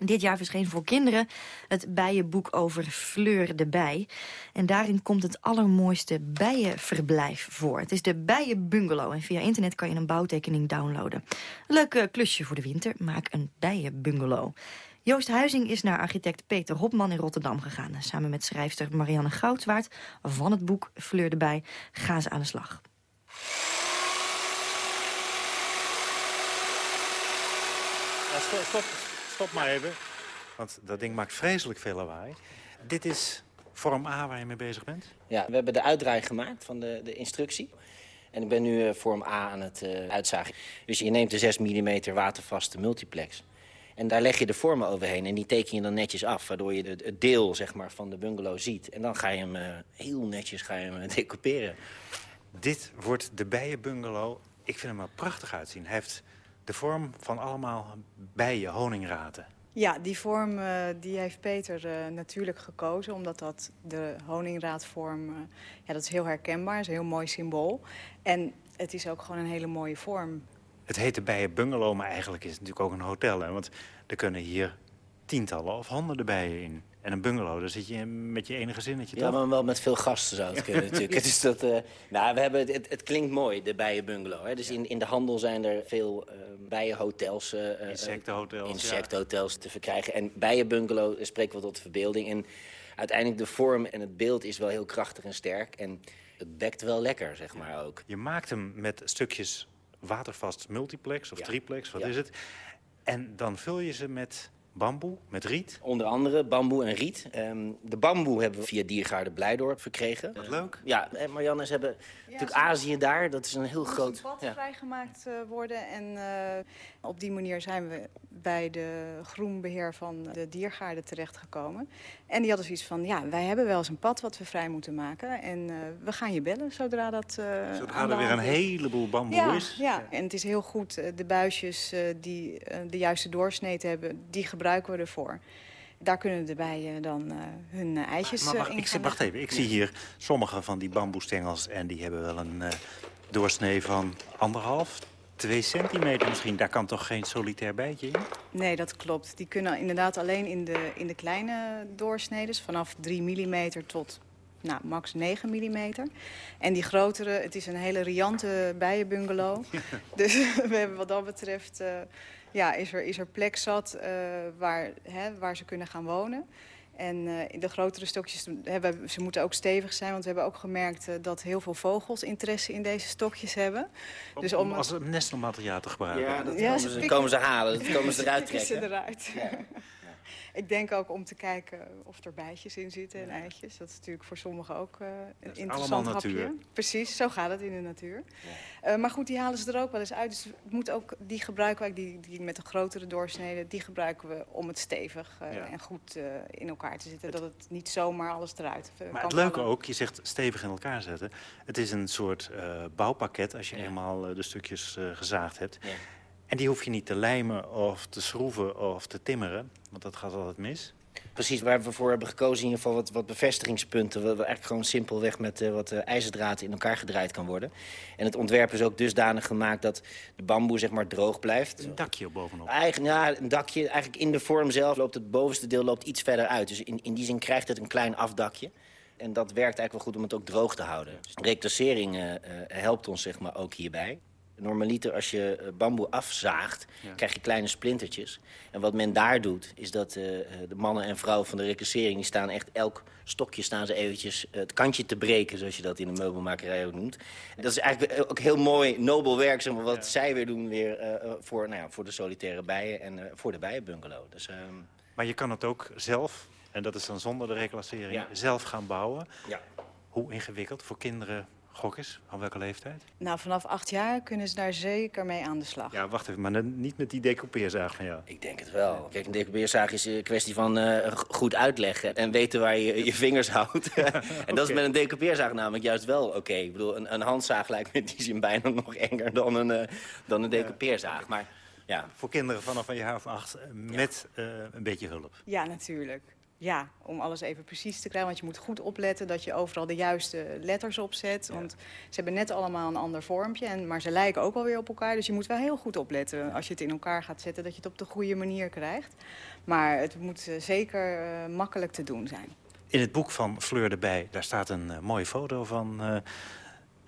Speaker 3: Dit jaar verscheen voor kinderen het bijenboek over Fleur de Bij. En daarin komt het allermooiste bijenverblijf voor. Het is de Bijenbungalow en via internet kan je een bouwtekening downloaden. Leuk eh, klusje voor de winter, maak een bijenbungalow. Joost Huizing is naar architect Peter Hopman in Rotterdam gegaan. Samen met schrijfster Marianne Goudswaard van het boek Fleur de Bij gaan ze aan de slag.
Speaker 10: Stop maar even. Want dat ding maakt vreselijk veel lawaai. Dit is vorm A waar je mee bezig bent?
Speaker 11: Ja, we hebben de uitdraai gemaakt van de, de instructie. En ik ben nu uh, vorm A aan het uh, uitzagen. Dus je neemt de 6 mm watervaste multiplex. En daar leg je de vormen overheen en die teken je dan netjes af. Waardoor je het deel zeg maar, van de bungalow ziet. En dan ga je hem uh, heel netjes ga je hem decouperen.
Speaker 10: Dit wordt de bijenbungalow. Ik vind hem er prachtig uitzien. Hij heeft de vorm van allemaal bijen, honingraten.
Speaker 12: Ja, die vorm uh, die heeft Peter uh, natuurlijk gekozen. Omdat dat de honingraadvorm, uh, ja, dat is heel herkenbaar. is een heel mooi symbool. En het is ook gewoon een hele mooie vorm.
Speaker 10: Het heet de bijen bungalow, maar eigenlijk is het natuurlijk ook een hotel. Hè? Want er kunnen hier tientallen of honderden bijen in. En een bungalow, daar zit je met je enige zinnetje
Speaker 11: Ja, maar wel met veel gasten zou het kunnen natuurlijk. het, is dat, uh, nou, we hebben, het, het, klinkt mooi, de bijenbungalow. Hè. Dus in, in de handel zijn er veel uh, bijenhotels... Uh,
Speaker 10: insectenhotels.
Speaker 11: Insectenhotels te verkrijgen. En bijenbungalow spreekt wel tot de verbeelding. En uiteindelijk de vorm en het beeld is wel heel krachtig en sterk. En het bekt wel lekker, zeg maar ook.
Speaker 10: Je maakt hem met stukjes watervast multiplex of ja. triplex, wat ja. is het? En dan vul je ze met Bamboe met riet?
Speaker 11: Onder andere bamboe en riet. Um, de bamboe hebben we via Diergaarde Blijdorp verkregen.
Speaker 10: Wat leuk.
Speaker 11: Ja, en Marianne, ze hebben ja, natuurlijk Azië daar. Dat is een heel groot...
Speaker 12: Er pad ja. vrijgemaakt uh, worden. En uh, op die manier zijn we bij de groenbeheer van de Diergaarde terechtgekomen. En die hadden zoiets van, ja, wij hebben wel eens een pad wat we vrij moeten maken. En uh, we gaan je bellen zodra dat uh,
Speaker 10: Zodra er weer een heleboel bamboe
Speaker 12: ja,
Speaker 10: is.
Speaker 12: Ja, en het is heel goed. De buisjes die de juiste doorsnede hebben, die gebruiken we ervoor. Daar kunnen de bijen dan hun eitjes
Speaker 10: maar wacht,
Speaker 12: in
Speaker 10: ik, wacht even, ik zie hier sommige van die bamboestengels... en die hebben wel een doorsnee van anderhalf, twee centimeter misschien. Daar kan toch geen solitair bijtje in?
Speaker 12: Nee, dat klopt. Die kunnen inderdaad alleen in de, in de kleine doorsneden... vanaf 3 mm tot nou, max 9 mm. En die grotere, het is een hele riante bijenbungalow. dus we hebben wat dat betreft... Uh, ja, is er, is er plek zat uh, waar, hè, waar ze kunnen gaan wonen. En uh, de grotere stokjes, hebben, ze moeten ook stevig zijn. Want we hebben ook gemerkt uh, dat heel veel vogels interesse in deze stokjes hebben.
Speaker 10: Om, dus om, als nestelmateriaal te gebruiken?
Speaker 11: Ja, dat ja, komen, ze, komen, ze, halen, dat komen ze eruit trekken.
Speaker 12: ze eruit. Ja. Ik denk ook om te kijken of er bijtjes in zitten en eitjes. Dat is natuurlijk voor sommigen ook uh, een interessant hapje. Natuur. Precies, zo gaat het in de natuur. Ja. Uh, maar goed, die halen ze er ook wel eens uit. Dus moet ook, die gebruiken wij, die, die met een grotere doorsnede... die gebruiken we om het stevig uh, ja. en goed in elkaar te zetten. Dat het niet zomaar alles eruit
Speaker 10: Maar kan het leuke vallen. ook, je zegt stevig in elkaar zetten. Het is een soort bouwpakket als je eenmaal de stukjes gezaagd hebt. En die hoef je niet te lijmen of te schroeven of te timmeren, want dat gaat altijd mis.
Speaker 11: Precies, waar we voor hebben gekozen in ieder geval wat, wat bevestigingspunten... waar eigenlijk gewoon simpelweg met uh, wat uh, ijzerdraad in elkaar gedraaid kan worden. En het ontwerp is ook dusdanig gemaakt dat de bamboe zeg maar droog blijft.
Speaker 10: Een dakje bovenop?
Speaker 11: Eigenlijk, ja, een dakje. Eigenlijk in de vorm zelf loopt het bovenste deel loopt iets verder uit. Dus in, in die zin krijgt het een klein afdakje. En dat werkt eigenlijk wel goed om het ook droog te houden. Dus reclassering uh, helpt ons zeg maar ook hierbij. Normaliter, als je eh, bamboe afzaagt, krijg je kleine splintertjes. En wat men daar doet, is dat uh, de mannen en vrouwen van de recassering... die staan echt elk stokje staan ze eventjes het kantje te breken... zoals je dat in de meubelmakerij ook noemt. En dat is eigenlijk ook heel mooi, nobel werk... Zeg maar, wat zij weer doen weer, uh, voor, nou ja, voor de solitaire bijen en uh, voor de bijenbungalow. Dus, uh,
Speaker 10: maar je kan het ook zelf, en dat is dan zonder de reclassering, zelf gaan bouwen.
Speaker 11: Ja.
Speaker 10: Hoe ingewikkeld voor kinderen Van welke leeftijd?
Speaker 12: Nou, vanaf acht jaar kunnen ze daar zeker mee aan de slag.
Speaker 10: Ja, wacht even, maar niet met die decoupeerzaag van jou.
Speaker 11: Ik denk het wel. Kijk, een decoupeerzaag is een kwestie van uh, goed uitleggen... en weten waar je je vingers houdt. en dat okay. is met een decoupeerzaag namelijk juist wel oké. Okay. Ik bedoel, een, een, handzaag lijkt me in die zin bijna nog enger dan een, uh, dan een decoupeerzaag. Maar ja.
Speaker 10: Voor kinderen vanaf een jaar of acht met ja. uh, een beetje hulp.
Speaker 12: Ja, natuurlijk. Ja, om alles even precies te krijgen. Want je moet goed opletten dat je overal de juiste letters opzet. Ja. Want ze hebben net allemaal een ander vormpje. En, maar ze lijken ook alweer op elkaar. Dus je moet wel heel goed opletten als je het in elkaar gaat zetten. Dat je het op de goede manier krijgt. Maar het moet uh, zeker uh, makkelijk te doen zijn.
Speaker 10: In het boek van Fleur erbij, daar staat een uh, mooie foto van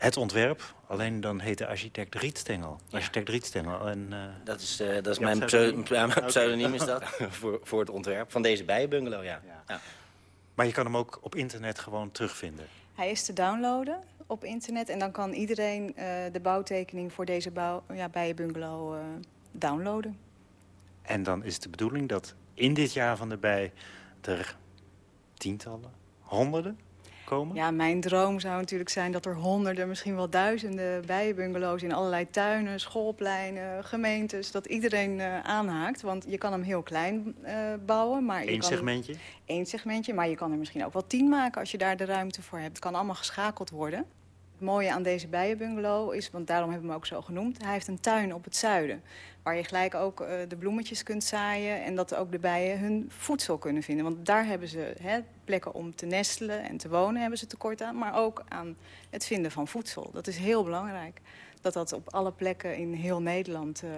Speaker 10: het ontwerp. Alleen dan heet de architect Rietstengel. Ja. Architect Rietstengel. En, uh,
Speaker 11: dat is, uh, dat is mijn pseudoniem, pseudoniem, pseudoniem is dat. voor, voor het ontwerp van deze bijenbungalow, ja. Ja. ja.
Speaker 10: Maar je kan hem ook op internet gewoon terugvinden.
Speaker 12: Hij is te downloaden op internet. En dan kan iedereen uh, de bouwtekening voor deze bouw, ja, bijenbungalow downloaden.
Speaker 10: En dan is de bedoeling dat in dit jaar van de bij er tientallen, honderden Komen?
Speaker 12: Ja, mijn droom zou natuurlijk zijn dat er honderden, misschien wel duizenden bijenbungalows in allerlei tuinen, schoolpleinen, gemeentes, dat iedereen uh, aanhaakt. Want je kan hem heel klein uh, bouwen. Maar
Speaker 10: Eén
Speaker 12: kan
Speaker 10: segmentje?
Speaker 12: Eén segmentje, maar je kan er misschien ook wel tien maken als je daar de ruimte voor hebt. Het kan allemaal geschakeld worden. Het mooie aan deze bijenbungalow is, want daarom hebben we hem ook zo genoemd... hij heeft een tuin op het zuiden. Waar je gelijk ook uh, de bloemetjes kunt zaaien... en dat ook de bijen hun voedsel kunnen vinden. Want daar hebben ze hè, plekken om te nestelen en te wonen hebben ze tekort aan. Maar ook aan het vinden van voedsel. Dat is heel belangrijk. Dat dat op alle plekken in heel Nederland uh,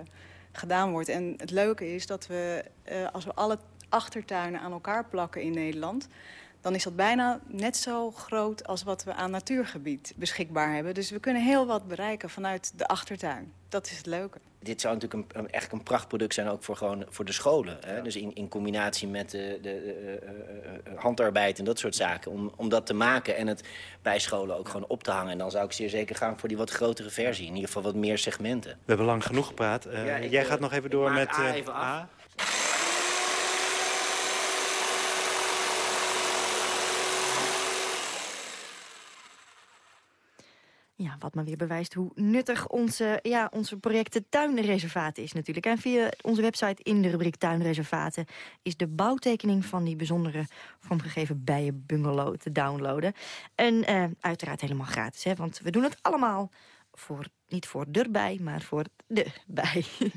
Speaker 12: gedaan wordt. En het leuke is dat we, uh, als we alle achtertuinen aan elkaar plakken in Nederland dan is dat bijna net zo groot als wat we aan natuurgebied beschikbaar hebben. Dus we kunnen heel wat bereiken vanuit de achtertuin. Dat is het leuke.
Speaker 11: Dit zou natuurlijk een, een, echt een prachtproduct zijn ook voor, gewoon, voor de scholen. Hè? Ja. Dus in, in combinatie met de, de, de uh, uh, handarbeid en dat soort zaken. Om, om dat te maken en het bij scholen ook gewoon op te hangen. En dan zou ik zeer zeker gaan voor die wat grotere versie. In ieder geval wat meer segmenten. We
Speaker 10: hebben lang genoeg gepraat. Uh, ja, ik, jij gaat nog even door met
Speaker 11: A. Even
Speaker 10: A.
Speaker 3: Ja, wat maar weer bewijst hoe nuttig onze, ja, onze projecten tuinreservaten is natuurlijk. En via onze website in de rubriek tuinreservaten... is de bouwtekening van die bijzondere vormgegeven bijenbungalow te downloaden. En uh, uiteraard helemaal gratis, hè, want we doen het allemaal voor, niet voor de bij, maar voor de bij.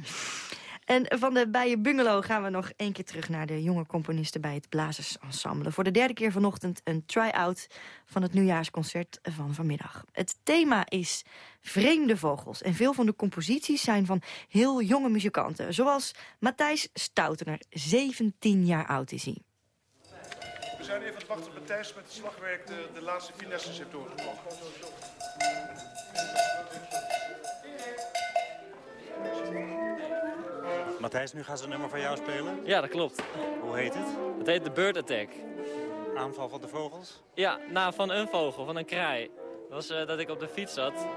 Speaker 3: En van de Bijen Bungalow gaan we nog één keer terug naar de jonge componisten bij het Blazersensemble. Voor de derde keer vanochtend een try-out van het nieuwjaarsconcert van vanmiddag. Het thema is vreemde vogels. En veel van de composities zijn van heel jonge muzikanten. Zoals Matthijs Stoutener, 17 jaar oud is hij.
Speaker 13: We zijn even aan het wachten Matthijs met het slagwerk de, de laatste finesses heeft doorgebracht.
Speaker 10: Matthijs, nu gaan ze een nummer van jou spelen.
Speaker 14: Ja, dat klopt.
Speaker 10: Hoe heet het?
Speaker 14: Het heet de Bird Attack.
Speaker 10: Aanval van de vogels?
Speaker 14: Ja, nou, van een vogel, van een kraai. Dat was eh, dat ik op de fiets zat,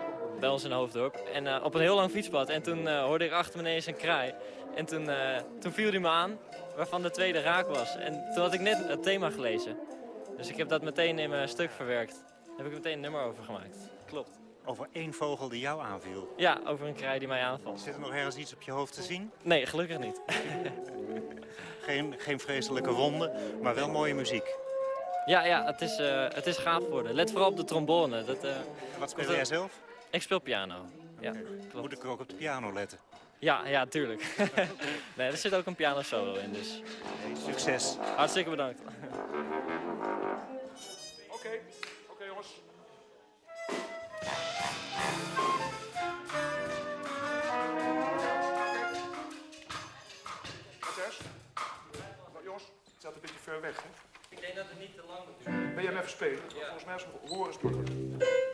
Speaker 14: bij ons in Hoofddorp. En eh, op een heel lang fietspad. En toen eh, hoorde ik achter me ineens een kraai. En toen, toen viel hij me aan, waarvan de tweede raak was. En toen had ik net het thema gelezen. Dus ik heb dat meteen in mijn stuk verwerkt. Daar heb ik meteen een nummer over gemaakt. Klopt.
Speaker 10: Over één vogel die jou aanviel?
Speaker 14: Ja, over een kraai die mij aanvalt.
Speaker 10: Zit er nog ergens iets op je hoofd te zien?
Speaker 14: Nee, gelukkig niet.
Speaker 10: geen, geen vreselijke wonden, maar wel mooie muziek.
Speaker 14: Ja, ja het, is, uh, het is gaaf geworden. Let vooral op de trombone. Dat, uh,
Speaker 10: Wat speel jij zelf?
Speaker 14: Ik speel piano. Ja,
Speaker 10: klopt. Moet ik ook op de piano letten?
Speaker 14: Ja, ja, tuurlijk. nee, er zit ook een piano solo in, dus...
Speaker 10: succes.
Speaker 14: Hartstikke bedankt.
Speaker 13: Oké, okay. Spelen? Volgens mij is het horen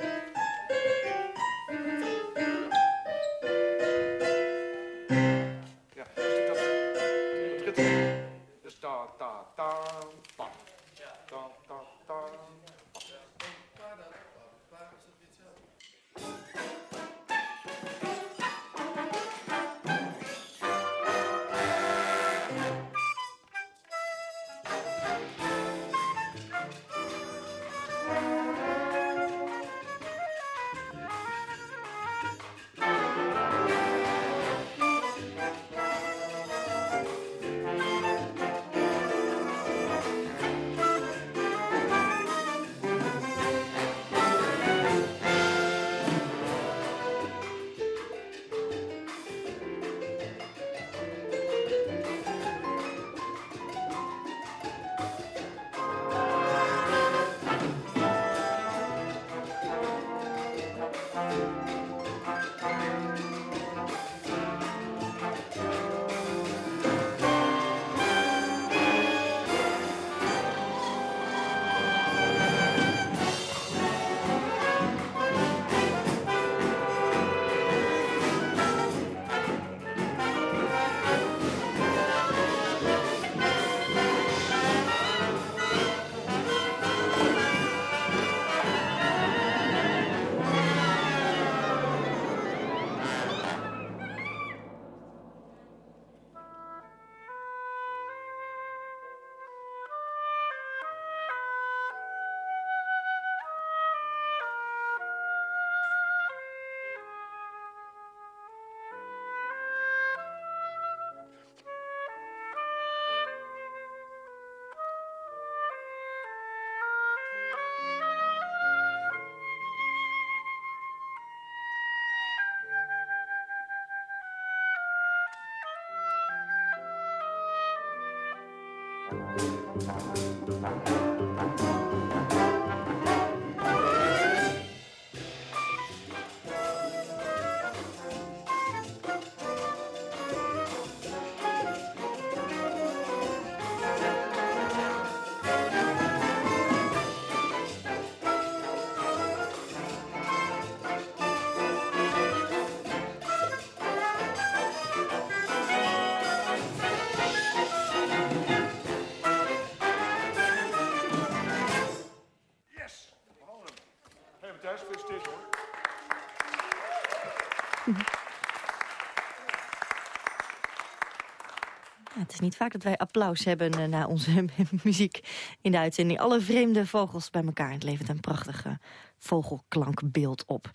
Speaker 3: Is niet vaak dat wij applaus hebben eh, na onze muziek in de uitzending. Alle vreemde vogels bij elkaar. Het levert een prachtig eh, vogelklankbeeld op.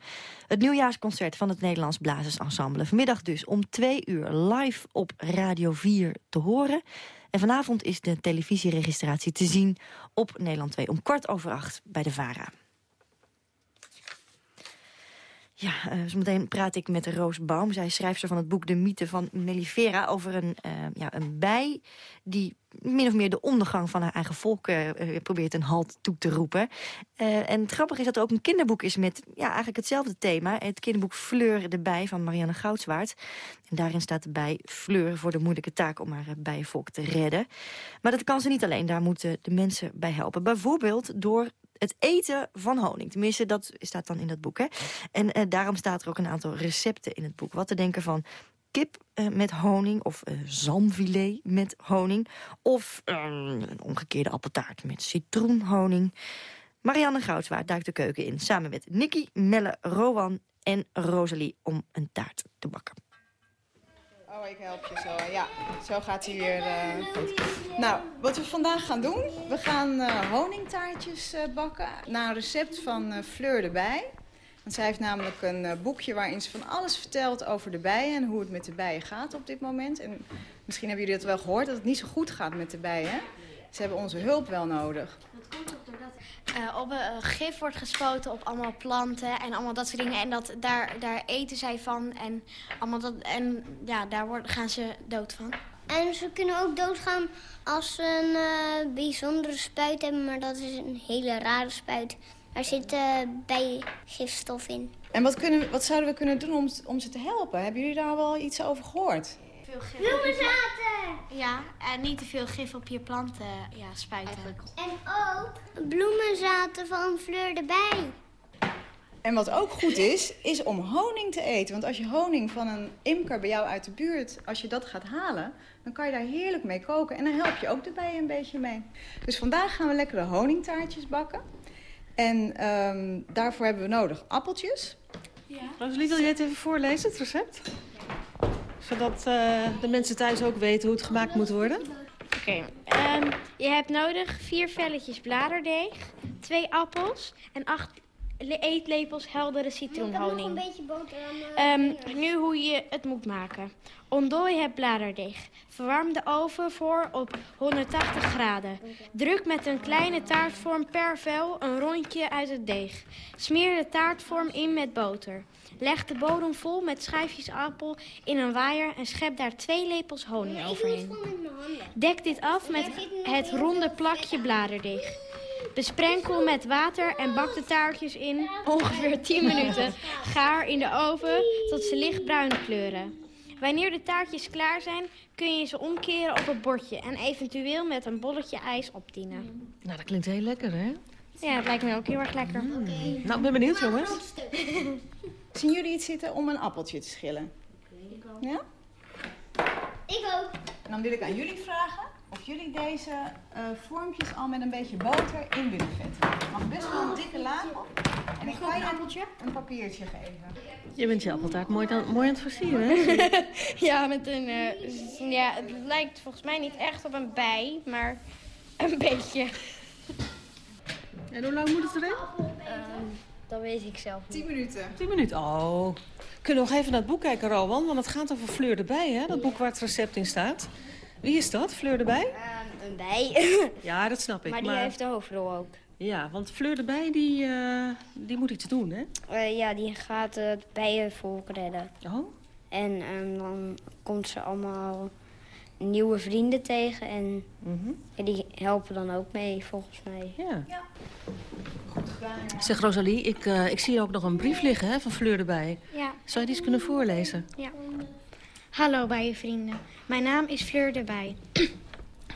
Speaker 3: Het nieuwjaarsconcert van het Nederlands Blazersensemble. Vanmiddag dus om twee uur live op Radio 4 te horen. En vanavond is de televisieregistratie te zien op Nederland 2 om kwart over acht bij de VARA. Ja, uh, zometeen praat ik met Roos Baum. Zij is schrijfster van het boek De Mythe van Mellifera... over een, uh, ja, een bij die min of meer de ondergang van haar eigen volk... Uh, probeert een halt toe te roepen. en het grappige is dat er ook een kinderboek is met ja, eigenlijk hetzelfde thema. Het kinderboek Fleur de Bij van Marianne Goudswaard. En daarin staat de bij Fleur voor de moeilijke taak om haar bijenvolk te redden. Maar dat kan ze niet alleen, daar moeten de mensen bij helpen. Bijvoorbeeld door het eten van honing. Tenminste, dat staat dan in dat boek. Hè? En daarom staat er ook een aantal recepten in het boek. Wat te denken van kip uh, met honing of uh, zalmfilet met honing... of een omgekeerde appeltaart met citroenhoning. Marianne Goudswaard duikt de keuken in... samen met Nicky, Melle, Rowan en Rosalie om een taart te bakken.
Speaker 12: Oh, ik help je zo. Ja, zo gaat hij weer goed. Nou, wat we vandaag gaan doen, we gaan honingtaartjes bakken naar een recept van Fleur de Bij. Want zij heeft namelijk een boekje waarin ze van alles vertelt over de bijen en hoe het met de bijen gaat op dit moment. En misschien hebben jullie dat wel gehoord, dat het niet zo goed gaat met de bijen. Ze hebben onze hulp wel nodig.
Speaker 15: Dat komt ook doordat uh, op, uh, gif wordt gespoten op allemaal planten en allemaal dat soort dingen. En dat, daar, daar eten zij van en, allemaal dat, en ja, daar worden, gaan ze dood van.
Speaker 16: En ze kunnen ook doodgaan als ze een uh, bijzondere spuit hebben, maar dat is een hele rare spuit. Daar zit bijgifstof in.
Speaker 12: En wat, kunnen, wat zouden we kunnen doen om, om ze te helpen? Hebben jullie daar wel iets over gehoord?
Speaker 16: veel gif Bloemenzaten!
Speaker 15: Ja, en niet te veel gif op je planten ja, spuiten.
Speaker 16: En ook bloemenzaten van Fleur de Bij.
Speaker 12: En wat ook goed is, is om honing te eten. Want als je honing van een imker bij jou uit de buurt, als je dat gaat halen... dan kan je daar heerlijk mee koken. En dan help je ook de bijen een beetje mee. Dus vandaag gaan we lekkere honingtaartjes bakken. En um, daarvoor hebben we nodig appeltjes.
Speaker 17: Ja. Rosalie, wil jij het even voorlezen, het recept? Zodat uh, de mensen thuis ook weten hoe het gemaakt moet worden.
Speaker 15: Oké, okay. um, je hebt nodig vier velletjes bladerdeeg, twee appels en acht eetlepels heldere citroenhoning.
Speaker 16: een beetje boterham.
Speaker 15: Um, nu hoe je het moet maken. Ontdooi het bladerdeeg. Verwarm de oven voor op 180 graden. Druk met een kleine taartvorm per vel een rondje uit het deeg. Smeer de taartvorm in met boter. Leg de bodem vol met schijfjes appel in een waaier en schep daar twee lepels honing overheen. Dek dit af met het ronde plakje bladerdeeg. Besprenkel met water en bak de taartjes in ongeveer 10 minuten. Gaar in de oven tot ze lichtbruin kleuren. Wanneer de taartjes klaar zijn, kun je ze omkeren op een bordje... en eventueel met een bolletje ijs opdienen.
Speaker 17: Nou, dat klinkt heel lekker, hè?
Speaker 15: Ja, dat lijkt me ook heel erg lekker.
Speaker 17: Mm. Nou, ik ben benieuwd, jongens.
Speaker 12: Zien jullie iets zitten om een appeltje te schillen? Ja?
Speaker 16: Ik ook.
Speaker 12: En dan wil ik aan jullie vragen of jullie deze uh, vormpjes al met een beetje boter in willen vetten. Het mag best wel een dikke laag op. En ik ga je
Speaker 15: appeltje?
Speaker 12: een papiertje geven.
Speaker 17: Je bent je appeltaart mooi, dan, mooi aan het versieren, hè?
Speaker 15: ja, met een, uh, ja, het lijkt volgens mij niet echt op een bij, maar een beetje.
Speaker 17: En hoe lang moet het erin?
Speaker 15: Um, dat weet ik zelf niet.
Speaker 12: 10 minuten.
Speaker 17: 10 minuten, oh. Kunnen we nog even naar het boek kijken, Rowan? Want het gaat over Fleur de Bij, hè? Dat boek waar het recept in staat. Wie is dat, Fleur de Bij?
Speaker 15: Um, een bij.
Speaker 17: ja, dat snap ik.
Speaker 15: Maar die
Speaker 17: maar...
Speaker 15: heeft de hoofdrol ook.
Speaker 17: Ja, want Fleur de Bij, die, uh, die moet iets doen, hè?
Speaker 15: Uh, ja, die gaat het bijenvolk redden.
Speaker 17: Oh?
Speaker 15: En um, dan komt ze allemaal nieuwe vrienden tegen. En
Speaker 17: mm -hmm.
Speaker 15: die helpen dan ook mee, volgens mij.
Speaker 17: Ja. ja. Zeg Rosalie, ik, uh, ik zie ook nog een brief liggen hè, van Fleur erbij.
Speaker 15: Ja.
Speaker 17: Zou je die eens kunnen voorlezen?
Speaker 15: Ja. Hallo bijenvrienden. Mijn naam is Fleur erbij.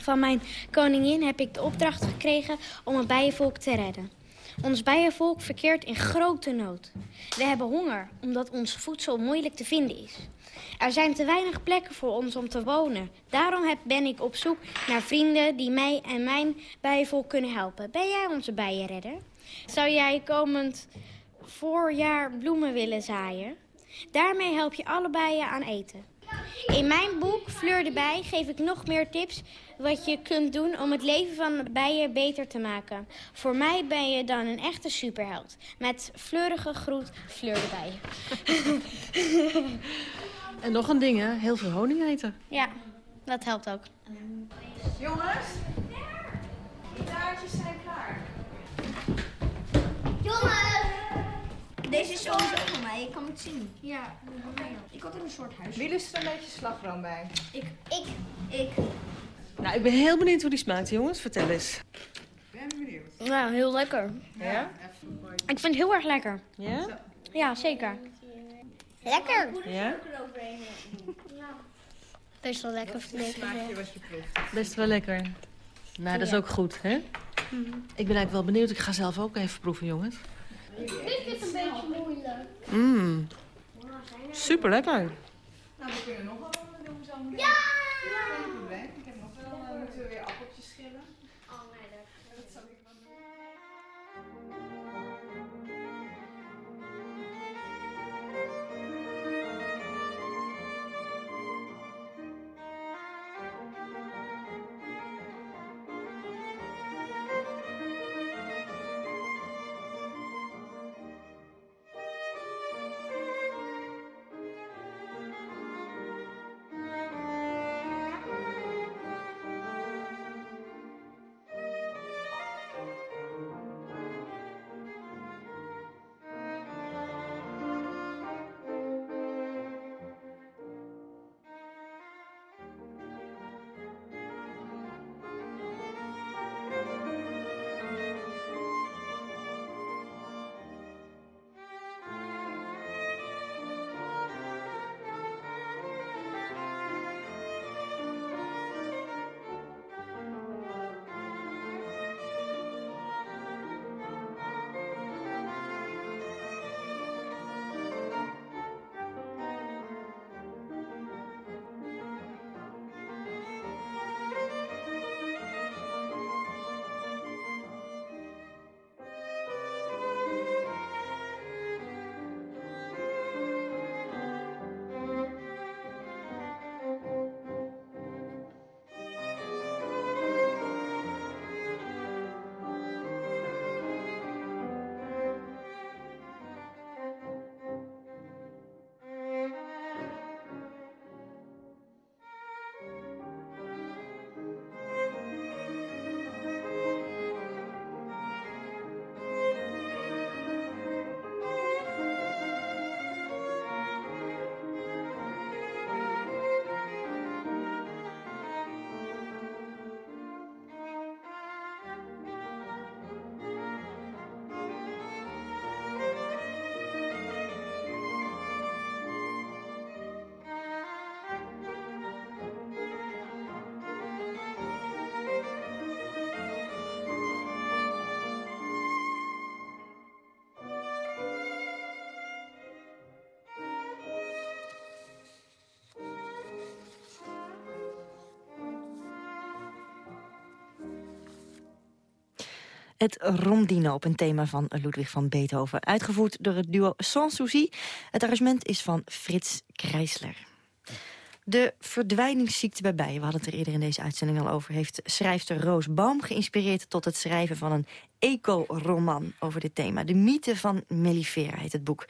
Speaker 15: Van mijn koningin heb ik de opdracht gekregen om een bijenvolk te redden. Ons bijenvolk verkeert in grote nood. We hebben honger, omdat ons voedsel moeilijk te vinden is. Er zijn te weinig plekken voor ons om te wonen. Daarom ben ik op zoek naar vrienden die mij en mijn bijenvolk kunnen helpen. Ben jij onze bijenredder? Zou jij komend voorjaar bloemen willen zaaien? Daarmee help je alle bijen aan eten. In mijn boek Fleur de Bij geef ik nog meer tips wat je kunt doen om het leven van bijen beter te maken. Voor mij ben je dan een echte superheld. Met fleurige groet, Fleur de Bij.
Speaker 17: en nog een ding, hè? Heel veel honing eten.
Speaker 15: Ja, dat helpt ook.
Speaker 12: Jongens, de taartjes zijn klaar.
Speaker 16: Jongens! Deze is sowieso voor mij. Ik kan
Speaker 15: het zien? Ja. Ik had er een soort huis.
Speaker 17: Wie lust er een beetje slagroom bij?
Speaker 15: Ik. Ik. Ik.
Speaker 17: Nou, ik ben heel benieuwd hoe die smaakt, jongens. Vertel eens.
Speaker 15: Ja, heel lekker.
Speaker 17: Ja?
Speaker 15: Ik vind het heel erg lekker.
Speaker 17: Ja?
Speaker 15: Ja, zeker. Lekker.
Speaker 17: Ja?
Speaker 15: Best wel lekker vind ik.
Speaker 17: Best wel lekker. Nou, dat is ook goed, hè?
Speaker 15: Mhm.
Speaker 17: Ik ben eigenlijk wel benieuwd. Ik ga zelf ook even proeven, jongens.
Speaker 15: Dit is een beetje moeilijk.
Speaker 17: Mmm. Super lekker.
Speaker 13: Nou, we kunnen nog wel doen zo.
Speaker 15: Ja!
Speaker 3: Het rondino op een thema van Ludwig van Beethoven. Uitgevoerd door het duo Sans Souci. Het arrangement is van Frits Kreisler. De verdwijningsziekte bij bijen, we hadden het er eerder in deze uitzending al over... heeft schrijfster Roos Baum geïnspireerd tot het schrijven van een eco-roman over dit thema. De mythe van Mellifera heet het boek.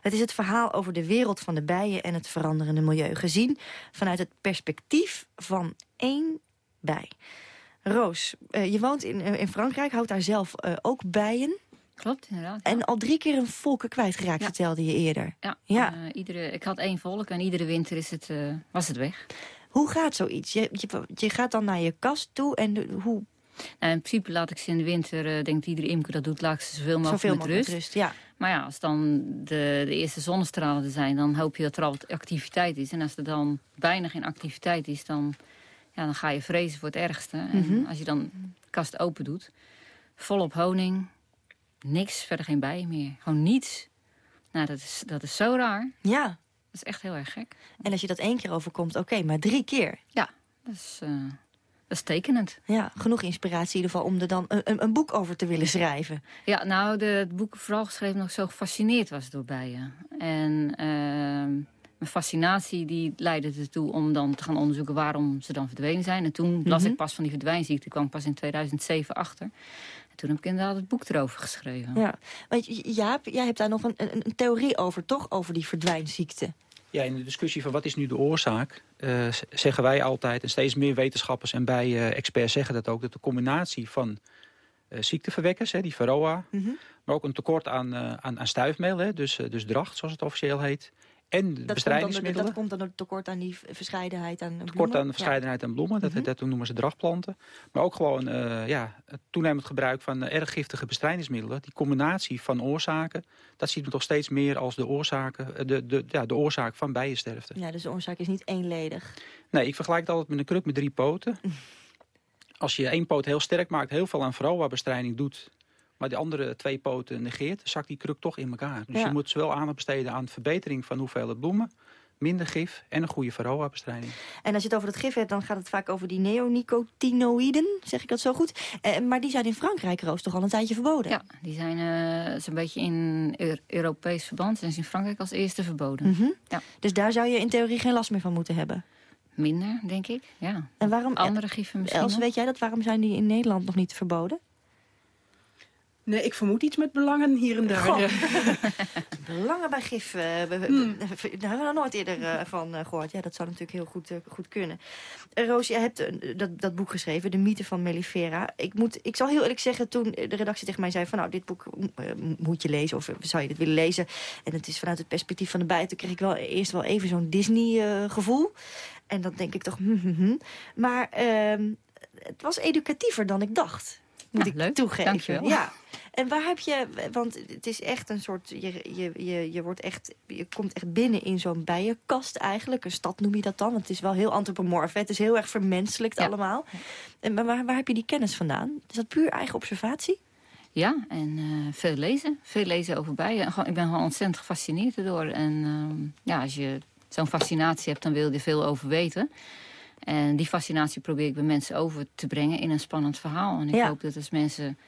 Speaker 3: Het is het verhaal over de wereld van de bijen en het veranderende milieu... gezien vanuit het perspectief van één bij. Roos, uh, je woont in, uh, in Frankrijk, houdt daar zelf uh, ook bijen.
Speaker 8: Klopt, inderdaad.
Speaker 3: En al drie keer een volken kwijtgeraakt, ja. vertelde je eerder.
Speaker 8: Ja, ja. iedere, ik had één volk en iedere winter is het, was het weg.
Speaker 3: Hoe gaat zoiets? Je, je, je, gaat dan naar je kast toe en de, hoe...
Speaker 8: Nou, in principe laat ik ze in de winter, denkt iedere imker dat doet, laat ik ze zoveel mogelijk
Speaker 3: zoveel
Speaker 8: met rust.
Speaker 3: Met rust ja.
Speaker 8: Maar ja, als dan de, de eerste zonnestralen er zijn, dan hoop je dat er al activiteit is. En als er dan bijna geen activiteit is, dan ja, dan ga je vrezen voor het ergste. En
Speaker 3: Mhm.
Speaker 8: mm -hmm. als je dan de kast open doet, volop honing, niks, verder geen bijen meer. Gewoon niets. Nou, dat is, dat is zo raar.
Speaker 3: Ja.
Speaker 8: Dat is echt heel erg gek.
Speaker 3: En als je dat één keer overkomt, oké, okay, maar drie keer?
Speaker 8: Ja, dat is, uh, dat is tekenend.
Speaker 3: Ja, genoeg inspiratie in ieder geval om er dan een, een, een boek over te willen schrijven.
Speaker 8: Ja, nou, de, het boek vooral geschreven nog zo gefascineerd was door bijen. En... Uh, mijn fascinatie die leidde ertoe om dan te gaan onderzoeken waarom ze dan verdwenen zijn. En toen las mm
Speaker 3: Mhm.
Speaker 8: -hmm. ik pas van die verdwijnziekte. Ik kwam pas in 2007 achter. En toen heb ik inderdaad het boek erover geschreven.
Speaker 3: Ja, want Jaap, jij hebt daar nog een, een, een theorie over, toch? Over die verdwijnziekte.
Speaker 7: Ja, in de discussie van wat is nu de oorzaak... Uh, zeggen wij altijd, en steeds meer wetenschappers en bij uh, experts zeggen dat ook... dat de combinatie van eh, ziekteverwekkers, hè, die varroa.
Speaker 3: Mhm.
Speaker 7: Maar ook een tekort aan, eh, aan, aan stuifmeel, hè, dus, eh, dus dracht, zoals het officieel heet. En
Speaker 3: Dat komt,
Speaker 7: bestrijdingsmiddelen.
Speaker 3: dat komt dan het tekort aan die verscheidenheid aan
Speaker 7: Tekort
Speaker 3: bloemen?
Speaker 7: aan verscheidenheid aan bloemen, dat,
Speaker 3: Mhm.
Speaker 7: dat noemen ze drachtplanten. Maar ook gewoon eh, ja, het toenemend gebruik van eh, erg giftige bestrijdingsmiddelen. Die combinatie van oorzaken, dat ziet men toch steeds meer als de, oorzaken, eh, de, de, ja, de oorzaak van bijensterfte.
Speaker 3: Ja, dus de oorzaak is niet eenledig.
Speaker 7: Nee, ik vergelijk het altijd met een kruk met drie poten. Als je één poot heel sterk maakt, heel veel aan varroa-bestrijding doet... maar de andere twee poten negeert, zakt die kruk toch in elkaar. Dus
Speaker 3: Ja.
Speaker 7: je moet zowel aandacht besteden aan verbetering van hoeveelheid bloemen... minder gif en een goede varroa-bestrijding.
Speaker 3: En als je het over het gif hebt, dan gaat het vaak over die neonicotinoïden. Zeg ik dat zo goed? Eh, maar die zijn in Frankrijk, Roos, toch al een tijdje verboden?
Speaker 8: Ja, die zijn eh, zo'n beetje in Eu- Europees verband. Zijn ze in Frankrijk als eerste verboden.
Speaker 3: Mhm.
Speaker 8: Ja.
Speaker 3: Dus daar zou je in theorie geen last meer van moeten hebben?
Speaker 8: Minder, denk ik. Ja.
Speaker 3: En waarom,
Speaker 8: Andere giffen misschien
Speaker 3: Els,
Speaker 8: nog?
Speaker 3: weet jij dat? Waarom zijn die in Nederland nog niet verboden?
Speaker 6: Nee, ik vermoed iets met belangen hier en daar.
Speaker 3: Goh. Belangen bij gif. eh,
Speaker 6: Hmm.
Speaker 3: Daar hebben we nog nooit eerder eh, van eh, gehoord. Ja, dat zou natuurlijk heel goed, goed kunnen. Roos, jij hebt dat, dat boek geschreven, De mythe van Mellifera. Ik, moet, ik zal heel eerlijk zeggen, toen de redactie tegen mij zei... van nou, dit boek eh, moet je lezen of zou je dit willen lezen... en het is vanuit het perspectief van de bij... toen kreeg ik wel eerst wel even zo'n Disney-gevoel. en dan denk ik toch... hm, hm, hm. Maar ehm, het was educatiever dan ik dacht. Moet
Speaker 8: Ja,
Speaker 3: ik
Speaker 8: leuk.
Speaker 3: toegeven.
Speaker 8: Dankjewel.
Speaker 3: Ja. En waar heb je, want het is echt een soort, je, je, je, je, wordt echt, je komt echt binnen in zo'n bijenkast eigenlijk. Een stad noem je dat dan, want het is wel heel antropomorf. hè. Het is heel erg vermenselijkt allemaal. En, maar waar, waar heb je die kennis vandaan? Is dat puur eigen observatie?
Speaker 8: Ja, en eh, veel lezen. Veel lezen over bijen. En gewoon, ik ben gewoon ontzettend gefascineerd erdoor. En ehm, ja, als je zo'n fascinatie hebt, dan wil je er veel over weten. En die fascinatie probeer ik bij mensen over te brengen in een spannend verhaal. En ik
Speaker 3: Ja.
Speaker 8: hoop dat als mensen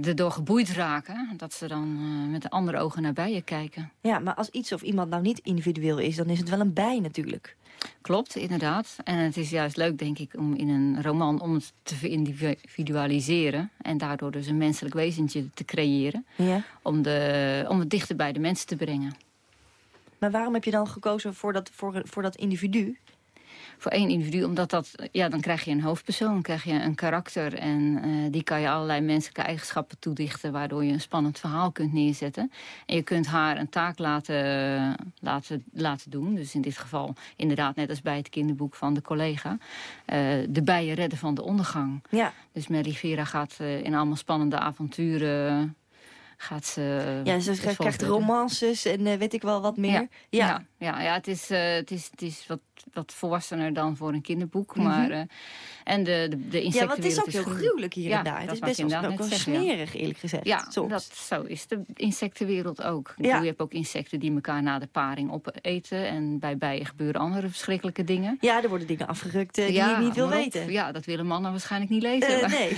Speaker 8: erdoor geboeid raken... dat ze dan eh, met andere ogen naar bijen kijken.
Speaker 3: Ja, maar als iets of iemand nou niet individueel is, dan is het wel een bij natuurlijk.
Speaker 8: Klopt, inderdaad. En het is juist leuk, denk ik, om in een roman om het te individualiseren. En daardoor dus een menselijk wezentje te creëren.
Speaker 3: Ja.
Speaker 8: Om, de, om het dichter bij de mensen te brengen.
Speaker 3: Maar waarom heb je dan gekozen voor dat, voor, voor dat individu?
Speaker 8: Voor één individu, omdat dat, ja, dan krijg je een hoofdpersoon, krijg je een karakter. En eh, die kan je allerlei menselijke eigenschappen toedichten, waardoor je een spannend verhaal kunt neerzetten. En je kunt haar een taak laten, laten, laten doen. Dus in dit geval, inderdaad, net als bij het kinderboek van de collega, eh, de bijen redden van de ondergang.
Speaker 3: Ja.
Speaker 8: Dus Melifera gaat eh, in allemaal spannende avonturen. Gaat ze,
Speaker 3: Ja, ze krijgt romances en weet ik wel wat meer.
Speaker 8: Ja,
Speaker 3: Ja.
Speaker 8: ja. Ja, ja, het is, eh, het is, het is wat, wat volwassener dan voor een kinderboek.
Speaker 3: Mhm.
Speaker 8: Maar, eh, en de, de, de
Speaker 3: Ja, want het is ook heel gruwelijk hier
Speaker 8: Ja,
Speaker 3: en daar. Het
Speaker 8: dat
Speaker 3: is best wel, ook wel
Speaker 8: zeggen, ja.
Speaker 3: smerig, eerlijk gezegd.
Speaker 8: Ja,
Speaker 3: soms.
Speaker 8: dat, zo is de insectenwereld ook.
Speaker 3: Ja.
Speaker 8: je hebt ook insecten die elkaar na de paring opeten. En bij bijen gebeuren andere verschrikkelijke dingen.
Speaker 3: Ja, er worden dingen afgerukt eh, die je niet wil
Speaker 8: op.
Speaker 3: weten.
Speaker 8: Ja, dat willen mannen waarschijnlijk niet lezen.
Speaker 3: Nee.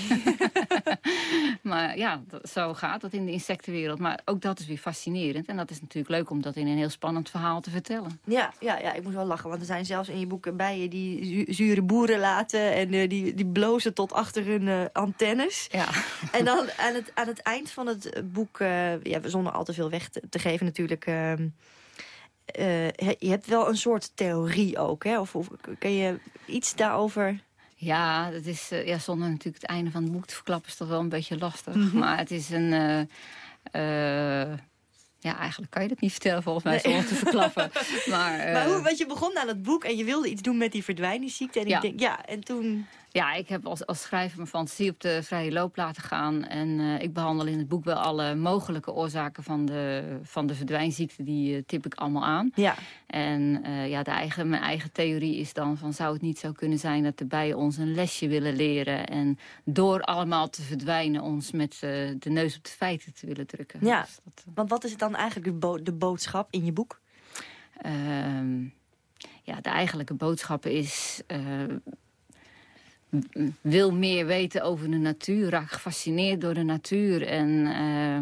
Speaker 8: maar ja, dat- zo gaat het in de insectenwereld. Maar ook dat is weer fascinerend. En dat is natuurlijk leuk om dat in een heel spannend verhaal te vertellen.
Speaker 3: Ja, ja, ja, ik moet wel lachen. Want er zijn zelfs in je boeken bijen die zu- zure boeren laten. En eh, die, die blozen tot achter hun eh, antennes.
Speaker 8: Ja.
Speaker 3: En dan aan het, aan het eind van het boek, eh, ja, zonder al te veel weg te, te geven natuurlijk... ehm, eh, je hebt wel een soort theorie ook, hè? Of, of kun je iets daarover...
Speaker 8: Ja, dat is, ja, zonder natuurlijk het einde van het boek te verklappen is toch wel een beetje lastig.
Speaker 3: Mhm.
Speaker 8: Maar het is een... ja, eigenlijk kan je dat niet vertellen volgens mij
Speaker 3: Nee.
Speaker 8: zonder te verklappen. maar, eh,
Speaker 3: maar hoe, want je begon aan het boek en je wilde iets doen met die verdwijningsziekte. En
Speaker 8: Ja.
Speaker 3: ik denk, ja, en toen...
Speaker 8: Ja, ik heb als, als schrijver mijn fantasie op de vrije loop laten gaan. En eh, ik behandel in het boek wel alle mogelijke oorzaken van de, van de verdwijnziekte. Die eh, tip ik allemaal aan.
Speaker 3: Ja.
Speaker 8: En eh, ja, de eigen, mijn eigen theorie is dan van... zou het niet zo kunnen zijn dat de bijen ons een lesje willen leren... en door allemaal te verdwijnen ons met de neus op de feiten te willen drukken.
Speaker 3: Ja,
Speaker 8: Dus dat,
Speaker 3: want wat is het dan eigenlijk de, bo- de boodschap in je boek?
Speaker 8: Ehm, ja, de eigenlijke boodschap is... wil meer weten over de natuur. Raak gefascineerd door de natuur. En eh,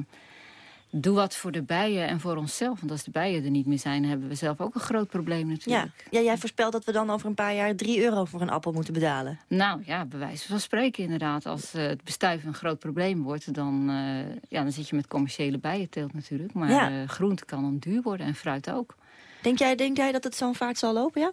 Speaker 8: doe wat voor de bijen en voor onszelf. Want als de bijen er niet meer zijn... hebben we zelf ook een groot probleem natuurlijk.
Speaker 3: ja, jij voorspelt dat we dan over een paar jaar 3 euro voor een appel moeten betalen.
Speaker 8: Nou ja, bij wijze van spreken inderdaad. Als eh, het bestuiven een groot probleem wordt... dan, eh, ja, dan zit je met commerciële bijenteelt natuurlijk. Maar
Speaker 3: Ja.
Speaker 8: groente kan dan duur worden en fruit ook.
Speaker 3: Denk jij, denk jij dat het zo'n vaart zal lopen, ja?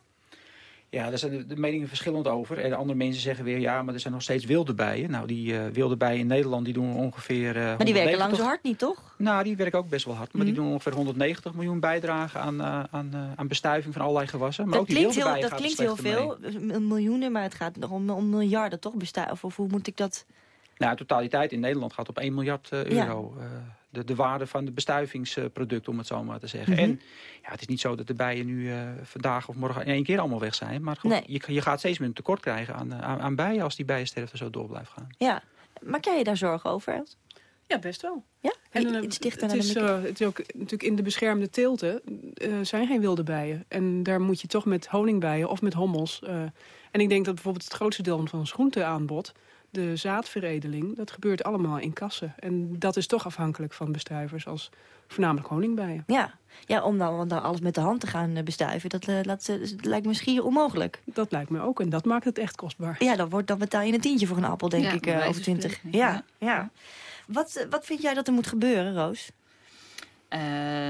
Speaker 7: Ja, daar zijn de, meningen verschillend over. En andere mensen zeggen weer, ja, maar er zijn nog steeds wilde bijen. Nou, die uh, wilde bijen in Nederland, die doen ongeveer... Uh,
Speaker 3: maar die werken lang zo hard niet, toch?
Speaker 7: Nou, die werken ook best wel hard. Maar die mhm. doen ongeveer 190 miljoen bijdragen aan, uh, aan, aan bestuiving van allerlei gewassen. Maar
Speaker 3: dat
Speaker 7: ook die
Speaker 3: klinkt
Speaker 7: wilde
Speaker 3: heel,
Speaker 7: bijen
Speaker 3: Dat klinkt heel veel,
Speaker 7: mee.
Speaker 3: miljoenen, maar het gaat nog om, om miljarden, toch? Bestuiven, of hoe moet ik dat...
Speaker 7: Nou, de totaliteit in Nederland gaat op 1 miljard euro. Ja de, de waarde van het bestuivingsproduct, om het zo maar te zeggen.
Speaker 3: Mhm.
Speaker 7: En ja, het is niet zo dat de bijen nu uh, vandaag of morgen in één keer allemaal weg zijn. Maar goed, je, je gaat steeds meer een tekort krijgen aan, eh, aan, aan bijen als die bijensterfte zo door blijft gaan.
Speaker 3: Ja, maak jij je daar zorgen over, Els?
Speaker 6: Ja, best wel.
Speaker 3: Ja?
Speaker 6: En, uh,
Speaker 3: iets dichter
Speaker 6: het, is, uh, het is ook natuurlijk in de beschermde teelten uh, zijn geen wilde bijen. En daar moet je toch met honingbijen of met hommels. en ik denk dat bijvoorbeeld het grootste deel van ons groenteaanbod de zaadveredeling, dat gebeurt allemaal in kassen. En dat is toch afhankelijk van bestuivers als voornamelijk honingbijen.
Speaker 3: Ja, ja om dan, dan alles met de hand te gaan eh, bestuiven, dat, uh, dat, lijkt me schier onmogelijk.
Speaker 6: Dat lijkt me ook en dat maakt het echt kostbaar.
Speaker 3: Ja, dan, wordt, dan betaal je een tientje voor een appel, denk ik, uh, over twintig. Ja, ja. Wat, wat vind jij dat er moet gebeuren, Roos?
Speaker 8: Uh,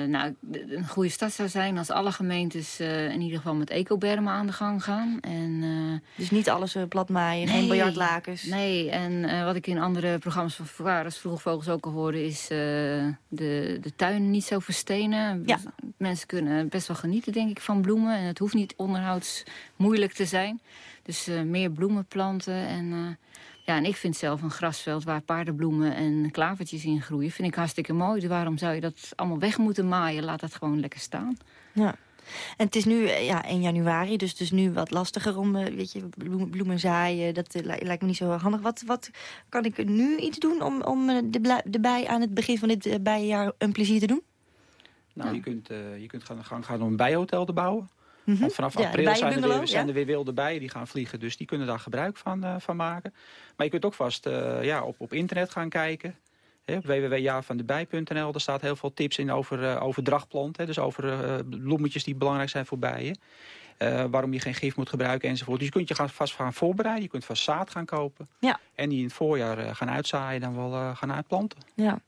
Speaker 8: nou, een goede stad zou zijn als alle gemeentes uh, in ieder geval met ecobermen aan de gang gaan. En, uh,
Speaker 3: dus niet alles plat maaien, nee, geen biljartlakens?
Speaker 8: Nee, en wat ik in andere programma's van Verwarers Vroege Vogels ook al hoorde... is de, de tuin niet zo verstenen.
Speaker 3: Ja.
Speaker 8: Mensen kunnen best wel genieten, denk ik, van bloemen. En het hoeft niet onderhoudsmoeilijk te zijn. Dus meer bloemen planten en... Ja, en ik vind zelf een grasveld waar paardenbloemen en klavertjes in groeien... vind ik hartstikke mooi. Dus waarom zou je dat allemaal weg moeten maaien? Laat dat gewoon lekker staan.
Speaker 3: Ja. En het is nu ja, 1 januari, dus het is nu wat lastiger om weet je, bloemen, bloemen zaaien. Dat lijkt me niet zo handig. Wat, wat kan ik nu iets doen om, om de, de bij aan het begin van dit bijenjaar een plezier te doen?
Speaker 7: Nou, je kunt, uh, je kunt gaan, gaan, gaan om een bijenhotel te bouwen.
Speaker 3: Mm -hmm.
Speaker 7: Want vanaf
Speaker 3: ja,
Speaker 7: april zijn, er weer, zijn
Speaker 3: ja?
Speaker 7: er weer wilde bijen die gaan vliegen. Dus die kunnen daar gebruik van, uh, van maken. Maar je kunt ook vast uh, ja, op, op internet gaan kijken. Op www.jaarvandebij.nl Daar staat heel veel tips in over, uh, over drachtplanten. Dus over bloemetjes die belangrijk zijn voor bijen. waarom je geen gif moet gebruiken enzovoort. Dus je kunt je gaan, vast gaan voorbereiden. Je kunt vast zaad gaan kopen.
Speaker 3: Ja.
Speaker 7: En die in het voorjaar gaan uitzaaien en dan wel gaan uitplanten.
Speaker 3: Ja.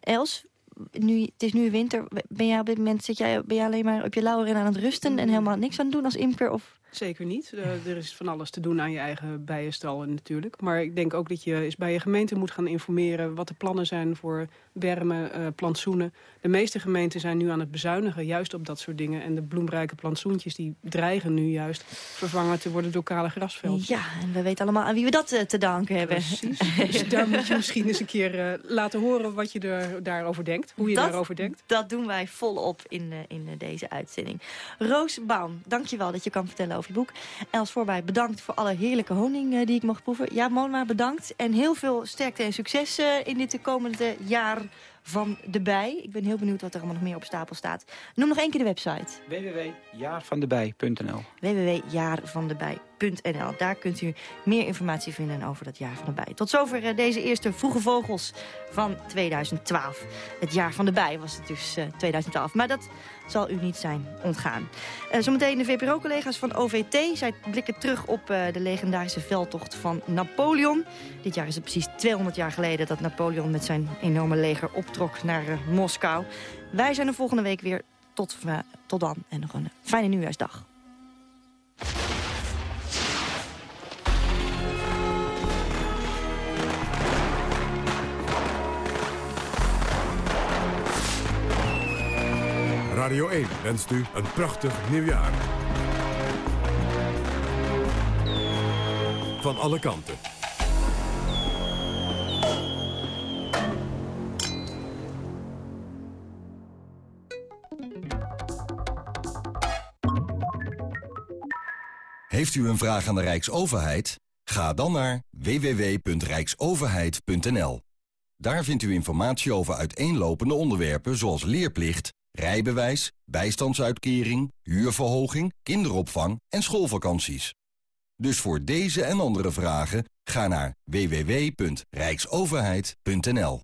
Speaker 3: Els, nu, het is nu winter. Ben jij op dit moment zit jij, ben jij alleen maar op je lauweren aan het rusten... en helemaal niks aan het doen als imker? Of?
Speaker 6: Zeker niet. Uh, er is van alles te doen aan je eigen bijenstal natuurlijk. Maar ik denk ook dat je eens bij je gemeente moet gaan informeren... wat de plannen zijn voor bermen, uh, plantsoenen. De meeste gemeenten zijn nu aan het bezuinigen, juist op dat soort dingen. En de bloemrijke plantsoentjes die dreigen nu juist vervangen te worden door kale grasvelden.
Speaker 3: Ja, en we weten allemaal aan wie we dat uh, te danken hebben.
Speaker 6: Precies. dus daar moet je misschien eens een keer laten horen wat je er, daarover denkt. Hoe je
Speaker 3: dat,
Speaker 6: daarover denkt.
Speaker 3: Dat doen wij volop in, in deze uitzending. Roos Baum, dankjewel dat je kan vertellen over je boek. Els Voorbij, bedankt voor alle heerlijke honing uh, die ik mocht proeven. Ja, Mona, bedankt. En heel veel sterkte en succes uh, in dit komende jaar van de bij. Ik ben heel benieuwd wat er allemaal nog meer op stapel staat. Noem nog één keer de website.
Speaker 7: www.jaarvandebij.nl
Speaker 3: www.jaarvandebij.nl Daar kunt u meer informatie vinden over dat jaar van de bij. Tot zover uh, deze eerste vroege vogels van 2012. Het jaar van de bij was het dus uh, 2012. Maar dat zal u niet zijn ontgaan. Uh, zometeen de VPRO-collega's van OVT. Zij blikken terug op de legendarische veldtocht van Napoleon. Dit jaar is het precies 200 jaar geleden dat Napoleon met zijn enorme leger optrok naar Moskou. Wij zijn er volgende week weer. Tot, tot dan en nog een fijne nieuwjaarsdag.
Speaker 18: Radio 1 wenst u een prachtig nieuwjaar. Van alle kanten. Heeft u een vraag aan de Rijksoverheid? Ga dan naar www.rijksoverheid.nl. Daar vindt u informatie over uiteenlopende onderwerpen zoals leerplicht, rijbewijs, bijstandsuitkering, huurverhoging, kinderopvang en schoolvakanties. Dus voor deze en andere vragen ga naar www.rijksoverheid.nl.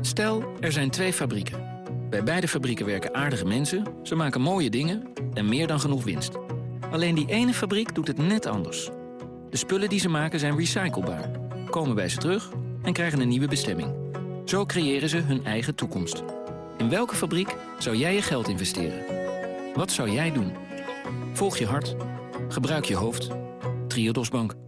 Speaker 19: Stel, er zijn twee fabrieken. Bij beide fabrieken werken aardige mensen, ze maken mooie dingen en meer dan genoeg winst. Alleen die ene fabriek doet het net anders. De spullen die ze maken zijn recyclebaar, komen bij ze terug en krijgen een nieuwe bestemming. Zo creëren ze hun eigen toekomst. In welke fabriek zou jij je geld investeren? Wat zou jij doen? Volg je hart. Gebruik je hoofd. Triodos Bank.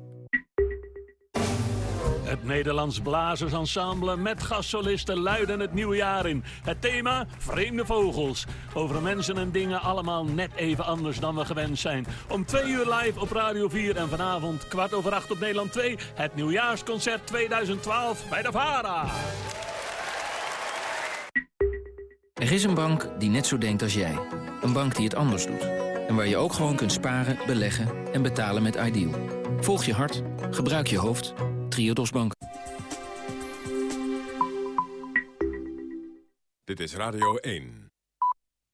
Speaker 20: Nederlands Blazersensemble met gastsolisten luiden het nieuwe jaar in. Het thema Vreemde Vogels. Over mensen en dingen allemaal net even anders dan we gewend zijn. Om twee uur live op Radio 4 en vanavond kwart over acht op Nederland 2... het Nieuwjaarsconcert 2012 bij de VARA.
Speaker 19: Er is een bank die net zo denkt als jij. Een bank die het anders doet. En waar je ook gewoon kunt sparen, beleggen en betalen met Ideal. Volg je hart, gebruik je hoofd.
Speaker 21: Dit is Radio 1.